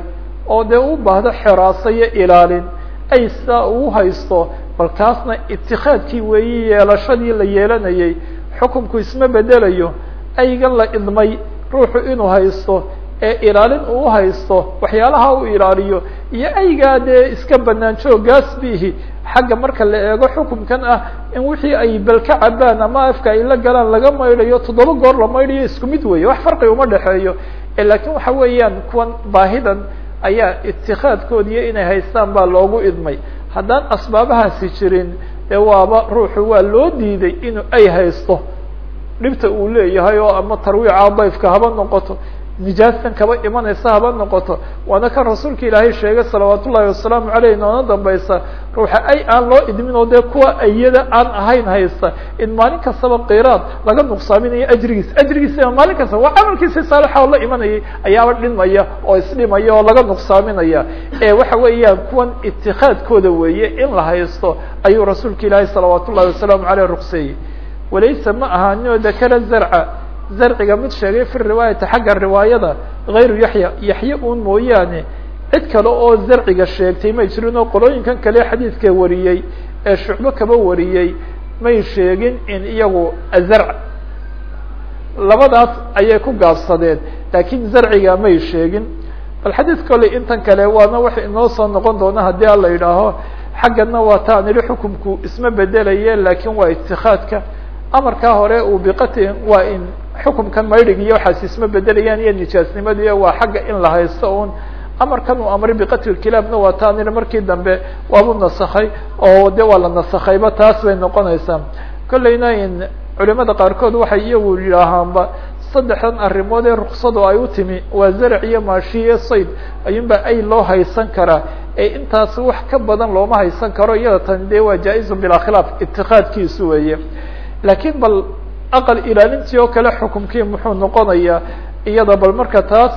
oo dee u baahdo xiraaso iyo ilaalin ay sidaa uu haysto bal kaasna itikaadkii weeyi yeelashadii la yeelanayay xukunku isma bedelayo aygan la idmay ruuxu inuu haysto ee ilaalin uu haysto waxyaalaha uu ilaaliyo iyo aygaa dee iska banaan joogaas bihi xagga marka la eego xukunkan ah in wixii ay bal ka cabaan ama afka ay la galaan laga maydhayo toddoba goor la maydhayo isku mid weeye wax farqi uma dhexeeyo. Lakin waxa weeyaan kuwan baahidan ayaa itikaadkoodiiyo inay haystaan baa loogu idmay. Haddaan asbaabahaasi jirin dee waaba ruuxu waa loo diiday inuu ay haysto. Dhibta uu leeyahay oo ama tarwiica dayfka haba noqoto nijaastan kaba imanaysa haba noqoto. Waana kan rasuulka ilaahay sheegay salawaat ullahi wasalaamu aleyh noona dambaysa. Ruuxa ay aan loo idmin oo dee kuwa ayada aan ahayn haysta. In maalin kastaba qiraad laga nuqsaaminayo ajrigiis. Ajrigiisa maalin kasta waa camalkiisi saalixa oo la imanayay ayaaba dhinmaya oo isdhimaya oo laga nuqsaaminaya ee waxa weeyaan kuwan itikaadkooda weeye in la haysto ayuu rasuulka ilaahay salawaat ullahi wasalaamu aleyh ruqseeyey walaysa ma ahaanio dakara zarca zarciga mid sheegay fi riwaayati xagga riwaayada hayru yaxya yaxye un mooyaane cid kale oo zarciga sheegtay may jirin oo qolooyinkan kale xadiidka wariyey ee shucbo kaba wariyey may sheegin in iyagu azarc. Labadaas ayay ku gaabsadeen laakiin zarciga may sheegin. Bal xadiid kole intan kale waana wax inoo soo noqon doona haddii a la yidhaaho xaggana waa taan idhi xukumku isma bedelaye laakiin waa itikaadka amarkaa hore uu biqati waa in xukumkan maydhig iyo waxaas isma bedelayaan iyo nijaasnimadii waa xagga in la haysto un amarkan uu amray biqatl kilaabna waa taan idhi markii dambe waabu nasakhay oo de waa la nasakhayba taas bay noqonaysaa kolleyna in culimada qaarkood waxay iyagu yidhaahaanba saddexdan arrimood ee ruksadu ay u timi waa zarac iyo maashiye sayd ayuunba ay loo haysan karaa ee intaas wax ka badan looma haysan karo iyada tani de waa jaa-izun bilaa khilaaf itikaadkiisu weeye. Laakiin bal aqal ilaalintii oo kale xukumkii muxuu noqonayaa iyada bal marka taas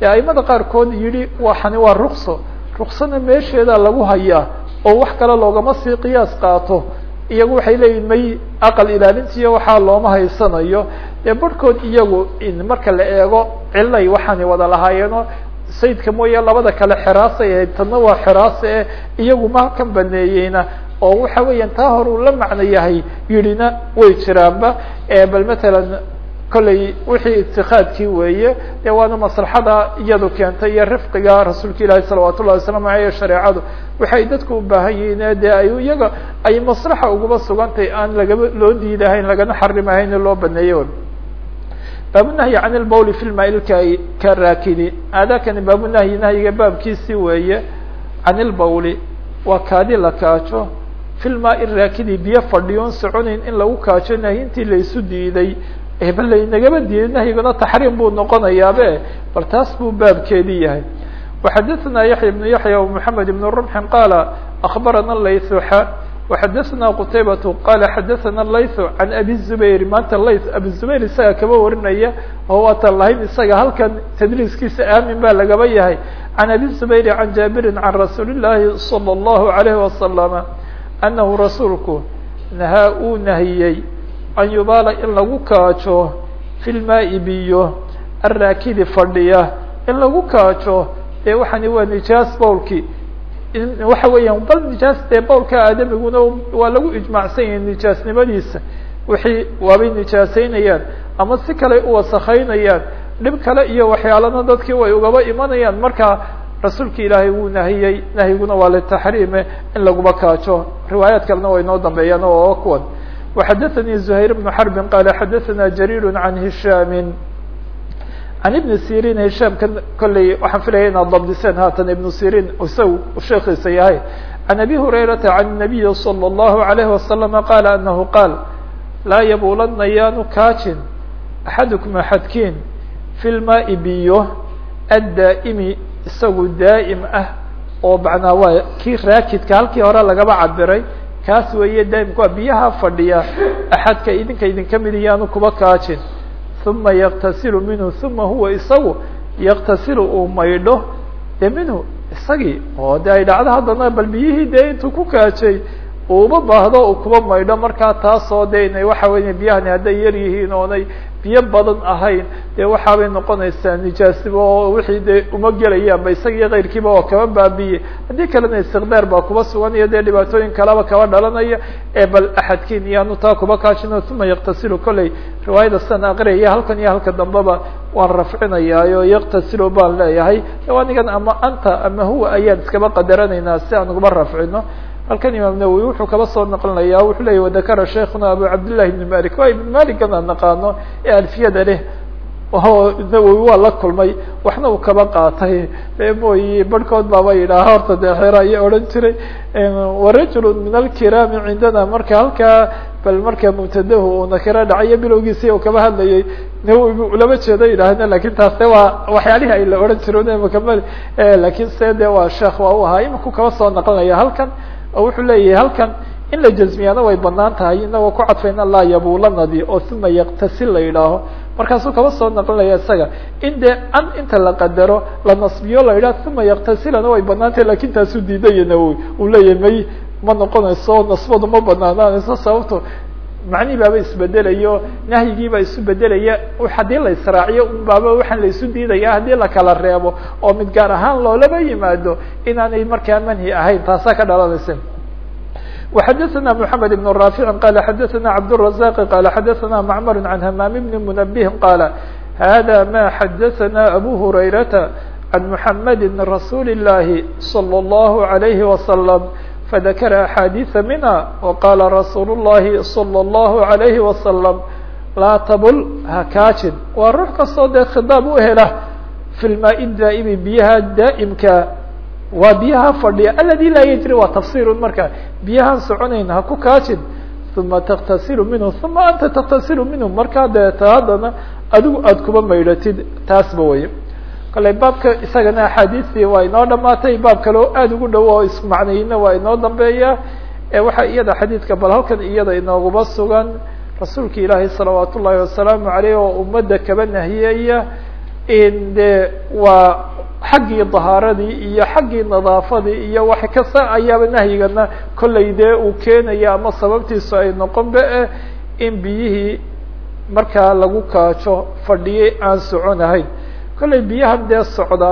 aimada qaarkood yidhi waxani waa rukso ruksana meesheeda lagu hayaa oo wax kale loogama sii qiyaas qaato. Iyagu waxay leeyihiin may aqal ilaalintiiyo waxaa looma haysanayo. Dee barhkood iyagu in marka la eego cilay waxaani wada lahaayeeno sayidka mooye labada kale xeraasay ahayd tadna waa eh iyagu ma kan baneeyeyna oo waxa weeyaan taa hor uu la macno yahay yidhina way jiraanba. Bal matalan kolley wixii itikaadkii weeye dee waana maslaxada iyadu keentay iyo rifqiga rasuulka ilaahi salawaat ullahi wasalaamu aleyh shareecadu. Waxay dadku u baahan yihiin dee ay iyaga ay maslaxa uguba sugantay aan lagaba loo diidahayn lagana xarimahayn loo baneeyo. Baabunahyi can ilbawli fi lmaa-ilka karakidi aadaakani baabunahyi nahyiga baabkiisi weeye can ilbawli waa kaadi la kaajo fi lmaa-i raakidi biyo fadhiyoon soconayn in lagu kaajo nahyintii laysu diiday bal laynagaba diiday nahyiguna taxriim buu noqonayaabe bal taas buu baabkeedii yahay وxadثna yaحya بن yaحya ومحamed بن رمح qاla أخbarana layث وxadثna qتaybaة qala xadثna layث عan abi الزubayr maanta layث abi الزubayr isaga kaba warinaya oo waatan lahayn isaga halkan tdriiskiisa aamin baa lagaba yahay عan abi الزubayr عan jaabiri عan rasuuli الlahi صلى الlaه عليه وasلم أnahu rasuulku nahaa uu nahiyey an yubaala in lagu kaajo fi lmaa'i biyo araakidi fadhiya in lagu kaajo dee waxani waa nijaas bowlki waxa weeyaan bal nijaas dee bowlka aadamiguna waa lagu ijmaacsan yahay nijaasnimadiisa wixii waabay nijaaseynayaan ama si kale u wasakaynayaan dhib kale iyo waxyaalana dadkii way ugaba imanayaan marka rasuulka ilaahay wuu nahiyey nahyiguna waa litaxriime in laguma kaajo riwaayaad kalena way noo dambeeyaan oo kuwan وxadثnي زhayر بن حرب qال xadثna جرير عن هiشhام عن iبن سيrين هiشhاmka kolley waxaan filaya inaad dabdiseen haatan iبن سيrين isag sheekiisa yahay عن أbي هريرةa عن النبي صلى الله عليه وسلم qال أنه qاal laa yabulana yaanu kaajin أxadكم أxadkiin في الmاء biyo الdاa'mi isagu daa'م ah oo macnaa waa kii raakidka halkii hore lagaba cabiray kaas weeye daa'imku waa biyaha fadhiya axadka idinka idinka mid iyaanu kuba kaajin. Uma yaktasilu minhu uma huwa isagu yaktasilu uu maydho de minhu isagii oo de ay dhacdo haddana bal biyihii dee intuu ku kaajay uuba baahdo uu kuba maydho markaa taasoo de inay waxa weya biyahani hadday yar yihiin oonay biyo badan ahayn dee waxaabay noqonaysaa nijaasiba oo wixii dee uma gelayaanba isaga iyo keyrkiiba waa kaba baabiye haddii kalena istiqdaar baa kuba suganaya dee dhibaatooyin kalaba kaba dhalanaya. Ee bal axadkiin iyaanu taa kuba kaajino uma yaktasilu kolley riwaayada sidan aqriyaya halkan iyo halka dambeba waan rafcinayaayo yaktasilu baan leeyahay. Anigan ama anta ama huwa ayaan iskaba qadaranaynaa si aan uguba rafcino halkan imaam nawowi wuxuu kaba soo naqlinaya wuxuu leya wadakara sheikhuna abu cabdillahi ibn malik. Waa ibn malikan aan naqaano ee alfiyada leh. Oo nawowi waa la kulmay waxna uu kaba qaatay. Mooyi barhkood baaba yidhaaha horta dee xera ayaa odhan jiray. Warajulu min alkiraami cindana. Marka halkaa bal marka mubtadahu uu nakiro dhacayo bilowgiisi u kaba hadlayay nawowi lama jeedo yidhaahda laakiin taas de waa waxyaalihii ay la odhan jiro makama laakiin se de waa sheekh waa u ahaa imaku kaba soo naqlinaya halkan oo wuxuu leeyahay halkan in la jazmiyana way bannaan tahay inagoo ku cadfayna laa yabulanadi oo uma yaktasil la yidhaaho. Markaasuu kaba soo naqlinaya isaga in dee an inta la qadaro la nasbiyo la yidhaha uma yaktasilana way bannaan tahay laakiin taasuu diidaya nawowi uu leeyahay may ma noqonayso nasbadu ma banaanaanayso sababto macnihi baaba isbedelayo nahyigii baa isu bedelaya haddii la israaciyo un baaba waxaan la isu diidaya haddii lakala reebo oo mid gaar ahaan loolaba yimaado inaanay markaa manhi ahayn taasaa ka dhalanaysa وxadثna محamed بن رافع qال xadثna cبدالرزاq qال xadثna معmر عن hmام بن منبه qال hذا ma xadثna أbو هريرة عن محمد رsuل اللhi صلى الله عليه وسلم فذkر أحاadيث منها وqال رsuل اللhi صلى الله عليه وسلم laa tbl hakaajin waa ruux kastoo dee khiطاab u hela في الmاء الdاa'م biyaha daa'مka waa biyaha fadhiya aladi laa yajri waa tafsir marka biyahaan soconayn ha ku kaajin uma taktasilu minhu uma anta taktasilu minhu markaa deeta haddana adigu aada kuba maydhatid taasba wey kale baabka isagana axaadiistii waa inoo dhamaatay baab kale oo aada ugu dhow oo ismacnayna waa inoo dambeeya. Waxaa iyada xadiidka bal halkan iyada inooguba sugan rasuulka ilaahay salawaat ullaahi wasalaamu aleyh oo ummadda kaba nahiyaya in de waa xaggii dahaaradii iyo xaggii nadaafadii iyo wax kasta ayaaba nahyigana kollay dee uu keenaya ama sababtiisu ay noqon ba eh in biyihii markaa lagu kaajo fadhiyay aan soconahayn kollay biyahan dee socda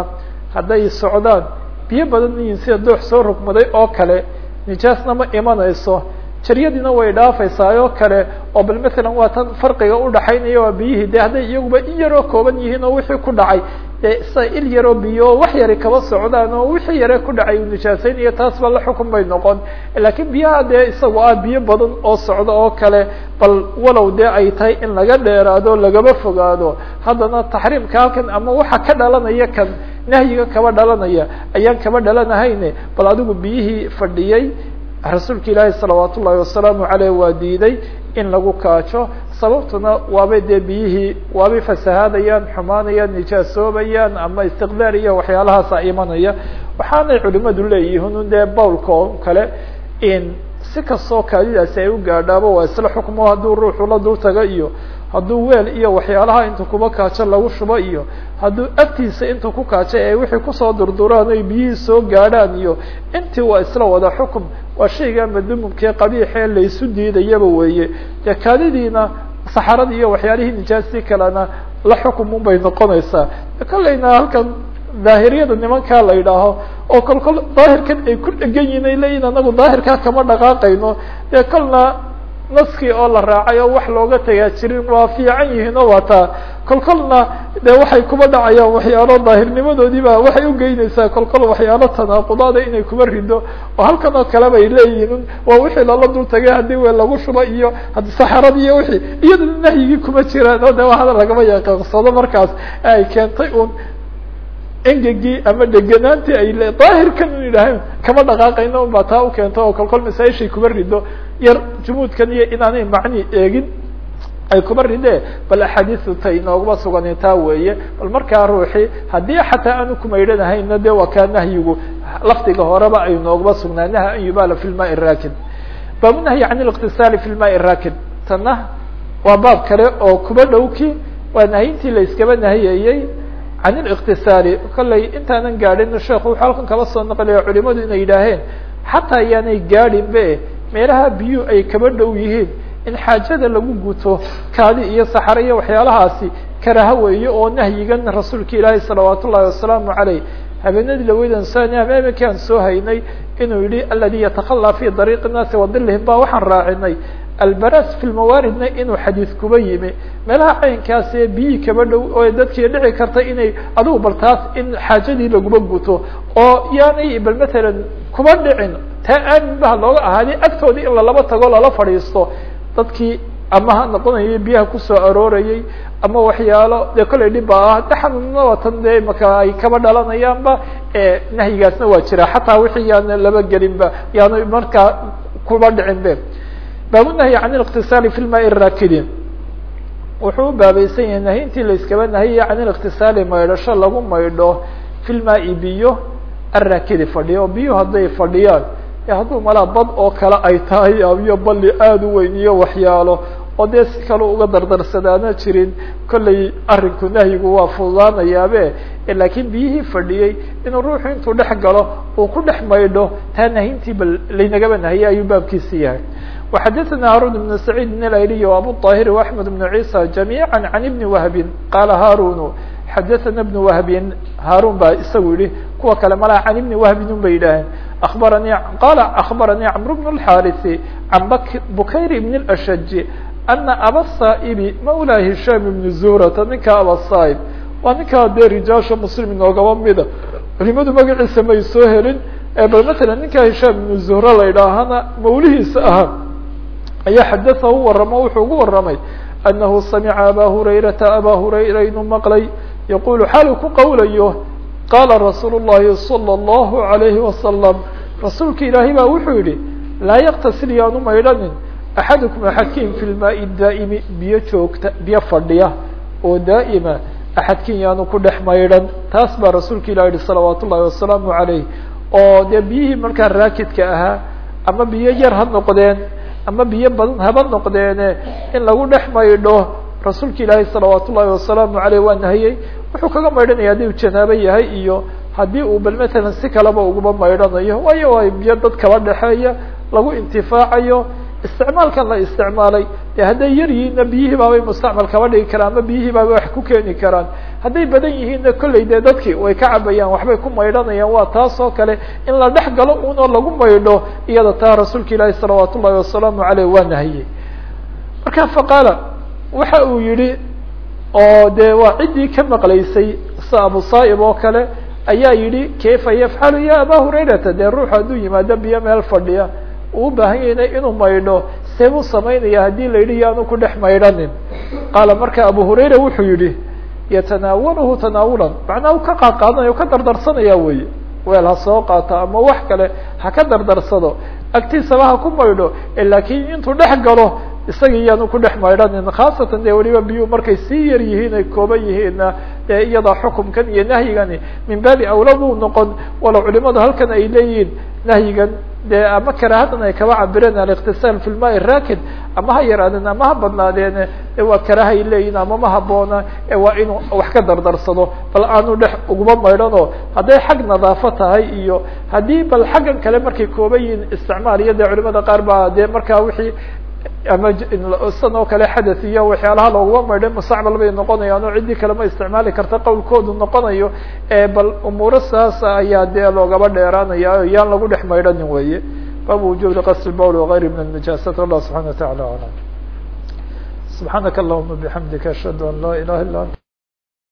hadday socdaan biyo badan yihiin sida doox soo rogmaday oo kale nijaasna ma imanayso. Jaryadiina way dhaafaysaa oo kale oo bal matalan waa tan farqiga udhaxaynaya waa biyihii de hadday iyaguba in yaroo kooban yihiin oo wixii ku dhacay dee sa il yaroo biyo wax yari kaba socdaan oo wixii yare ku dhacay uu nijaasaynayo taas ba la xukun bay noqon. Laakiin biyaha dee isaga ah biyo badan oo socda oo kale bal walow dee ay tahay in laga dheeraado lagaba fogaado. Haddana taxriimka halkan ama waxa ka dhalanaya kan nahyiga kaba dhalanaya ayaan kaba dhalanahayne bal adigu biyihii fadhiyey rasuulka ilaahi salawaat ullaahi wasalaamu aleyh waa diiday in lagu kaajo sababtuna waabay dee biyihii waabay fasahaadayaan xumaanayaan nijaasoobayaan ama istiqdaar iyo waxyaalahaasa imanaya. Waxaanay culimadu leeyihiin dee bowlka oo kale in si kastoo kaadidaasi ay u gaadhaaba waa isla xukmo hadduu ruuxu la dul tago iyo hadduu weel iyo waxyaalaha intu kuba kaajo lagu shubo iyo hadduu agtiisa intuu ku kaajay ay wixii ku soo durduraan oy biyihii soo gaadhaan iyo intii waa isla wada xukum waa shayga madumumkee qabiixee laysu diidayaba weeye. Dee kaadidiina saxaradii iyo waxyaalihii nijaastii kalena la xukumun bay noqonaysaa. Kollayna halkan daahiriyada nimankaa la yidhaaho oo kol kol daahirkan ay ku dhegan yihiin ay anagu daahirkaa kama dhaqaaqayno. Dee kolna naskii oo la raacay oo wax looga tagaa jirin waa fiican yihiin oo waataa kol kolna de waxay kuba dhacayaan waxyaalo daahirnimadoodiiba waxay ugeynaysaa kol kol waxyaalo tanaaqudaada inay kuba rido. Oo halkan oo kale bay leeyihiin. Waa wixii lala dul tagay haddii weel lagu shubo iyo haddii saxarad iyo wixii iyadana nahyigii kuma jiraan oo de waa hadal lagama yaqaaqsado markaas ay keentay un engegii ama deganaantii ay le daahirkan un yidhaahayn kama dhaqaaqayna un baa taa u keento oo kol kol masaaishay kuba rido yar jumuudkan iyo inaanay macni eegin ay kuba ridee bal axaadiisu tay inooguma sugan taa weeye. Bal markaa ruuxii haddii xataa aanu kumaydhanahayna de waa kaa nahyigu lafdiga horeba ay nooguma sugnaa. Naha an yubala fi lmaai rakin baabu nahyi can اliqtisaali fi lmaai rakin tana waa baab kale oo kuba dhowki waa nahyintii la iskaba nahiyayey can اliqtisaali kollay intaanan gaadhin sheekhu wuxuu halkan kaba soo naqlaya culimadu inay yidhaaheen xataa ayaanay gaadhin be meelaha biyuhu ay kaba dhow yihiin. In xaajada lagu guto kaadi iyo saxare iyo waxyaalahaasi karaha weeye oo nahyigan rasuulka ilaahi salawaat ullahi wasalaamu aleyh habeenadii laweydan sani aan soo haynay inuu yihi aladi yatakala fi dariiqi naasi wadilihim ba waxaan raacinay albaras fi lmawaaridna inuu xadiid kuba yimi meelaha caynkaas ee kaba dhow oo dadkii dhici karta inay adigu bal taas in xaajadii laguma guto oo yaanay bal matalan kuba dhicin taa aamin baha looga ahaadi agtoodii in lalaba tago lala fadhiisto dadkii ama ha noqonayay biyaha ku soo aroorayay ama waxyaalo dee kollay dhib ba ah de xanuunna watan dee maka ay kaba dhalanayaanba nahyigaasna waa jira xataa wixii yaana laba gelinba yaana markaa kuba dhicin be baabu nahyi can اliqtisaali fi lmaai raakidin. Wuxuu u baabaysan yahay nahyintii layskaba iskaba can iliktisaali maydhasho lagu maydho fi lmaai biyo arraakidi fadhiya oo biyuhu hadday fadhiyaan hadduu malaa bad oo kale ay tahay iyo balli aada u weyn iyo waxyaalo oo dee si kale uga dardarsadaana jirin kollay arrinku nahyigu waa fududaanayaabe laakiin biyihii fadhiyey inuu ruuxu intuu dhex galo uu ku dhex maydho taa nahintiiba laynagaba nahiyay ayuu baabkiisa yahay. وxadثna hاrون بن سعيid بن اlayliي وabu الطاhir وأحmed بن عيسى جamيعا عن بن وهب qala hاrون xadثna بن وهب hاrون baa isagu yihi kuwa kale malaa can بن وهب un bay yidhaaheen أخbarnي qala أخbarnي cمر بن الحاrث عن bukayr بن الأشج أنa abا الصائب mawlى هiشام بن زورة ninka abا صائب waa ninkaa dee rijaasha mslim inoogaba mida culimadu magaciisa may soo helin bal mثala ninka هiشام بن زهرة la idhaahana mawlihiisa ahaa ayaa xadaثa u waramo wuxuu ugu waramay أنahu samca abا هurayrata abا هurayra inuu maqlay yaqulu xaal ku qowlayo qala rasuul الlahi صلى الlaه عaليه وasلم rasuulka ilaahay baa wuxuu yihi laa yktasil yaanu maydhanin axadukum axadkin fi lmaai daa'imi biyo joogta biyo fadhiya oo daa'ima axadkin yaanu ku dhex maydhan taas baa rasuulka ilah yihi salawaat ullahi wasalaamu عalayh oo dee biyihii markaa raakidka ahaa ama biyo yar ha noqdeen ama biyo badan haba noqdeene. In lagu dhex maydho rasuulka ilaahay salawaat ullahi wasalaamu aleyh waa nahiyey. Wuxuu kaga maydhanaya haddii uu janaabo yahay iyo haddii uu bal matalan si kaleba uguba maydhanayo. Waayo waa biyo dad kala dhexeeya lagu intifaacayo. Isticmaalkan la isticmaalay. De hadday yar yihiinna biyihii baabay mustacmal kaba dhigi karaan ama biyihii baabay wax ku keeni karaan hadday badan yihiinna kolley dee dadkii way ka cabayaan waxbay ku maydhanayaan. Waa taas oo kale in la dhex galo unoo lagu maydho iyada taa rasuulka ilaahi salawaat ullahi wasalaamu aleyh waa nahiyey marka faqaala waxa uu yihi oo de waa ciddii ka maqlaysay sida abu saa'ib oo kale ayaa yidhi kayfa yafcalu ya aba hurayrata dee ruuxu hadduu yimaado biyo meel fadhiya uu ubaahan yahna inuu maydho see buu samaynaya haddii la yidhi yaanu ku dhex maydhanin qaala marka abu hurayra wuxuu yihi yatanaawaluhu tanaawulan macnaa u ka qaad qaadanaya o ka dardarsanaya weye weel ha soo qaato ama wax kale ha ka dardarsado agtiisaba ha ku maydho laakiin intuu dhex galo isaga iyaanu ku dhex maydhanin khaasatan dee weliba biyuu markay sii yar yihiin ay kooban yihiinna dee iyadaa xukumkan iyo nahyigani min baabi awla buu noqon walow culimadu halkan ay leeyihiin nahyigan dee ama karaahadan ay kaba cabireen aliktisaal fi lmaai raakid ama ha yaraadeen ama ha badnaadeen e waa karaahay leeyihiin ama ma haboona waa inuu wax ka dardarsado. Bal aanu dhex uguma maydhano. Hadday xag nadaafo tahay iyo haddii bal xaggan kale markay kooban yihiin isticmaal iyo dee culimada qaar baa dee markaa wixii ama san oo kale xadath iyo waxyaalaha looguma maydhay mustacmal bay noqonayaan oo ciddii kale ma isticmaali karta qowlkoodu noqonayo bal umuuro saas ayaa dee loogaba dheeraanaya yaan lagu dhex maydhanin weye baabu wujubi qasd lbawl wagayri min alnijaasat wallah subxana wa tacala alam. Subxaanaka allahuma bixamdika ashhadu an laa ilaha illa ant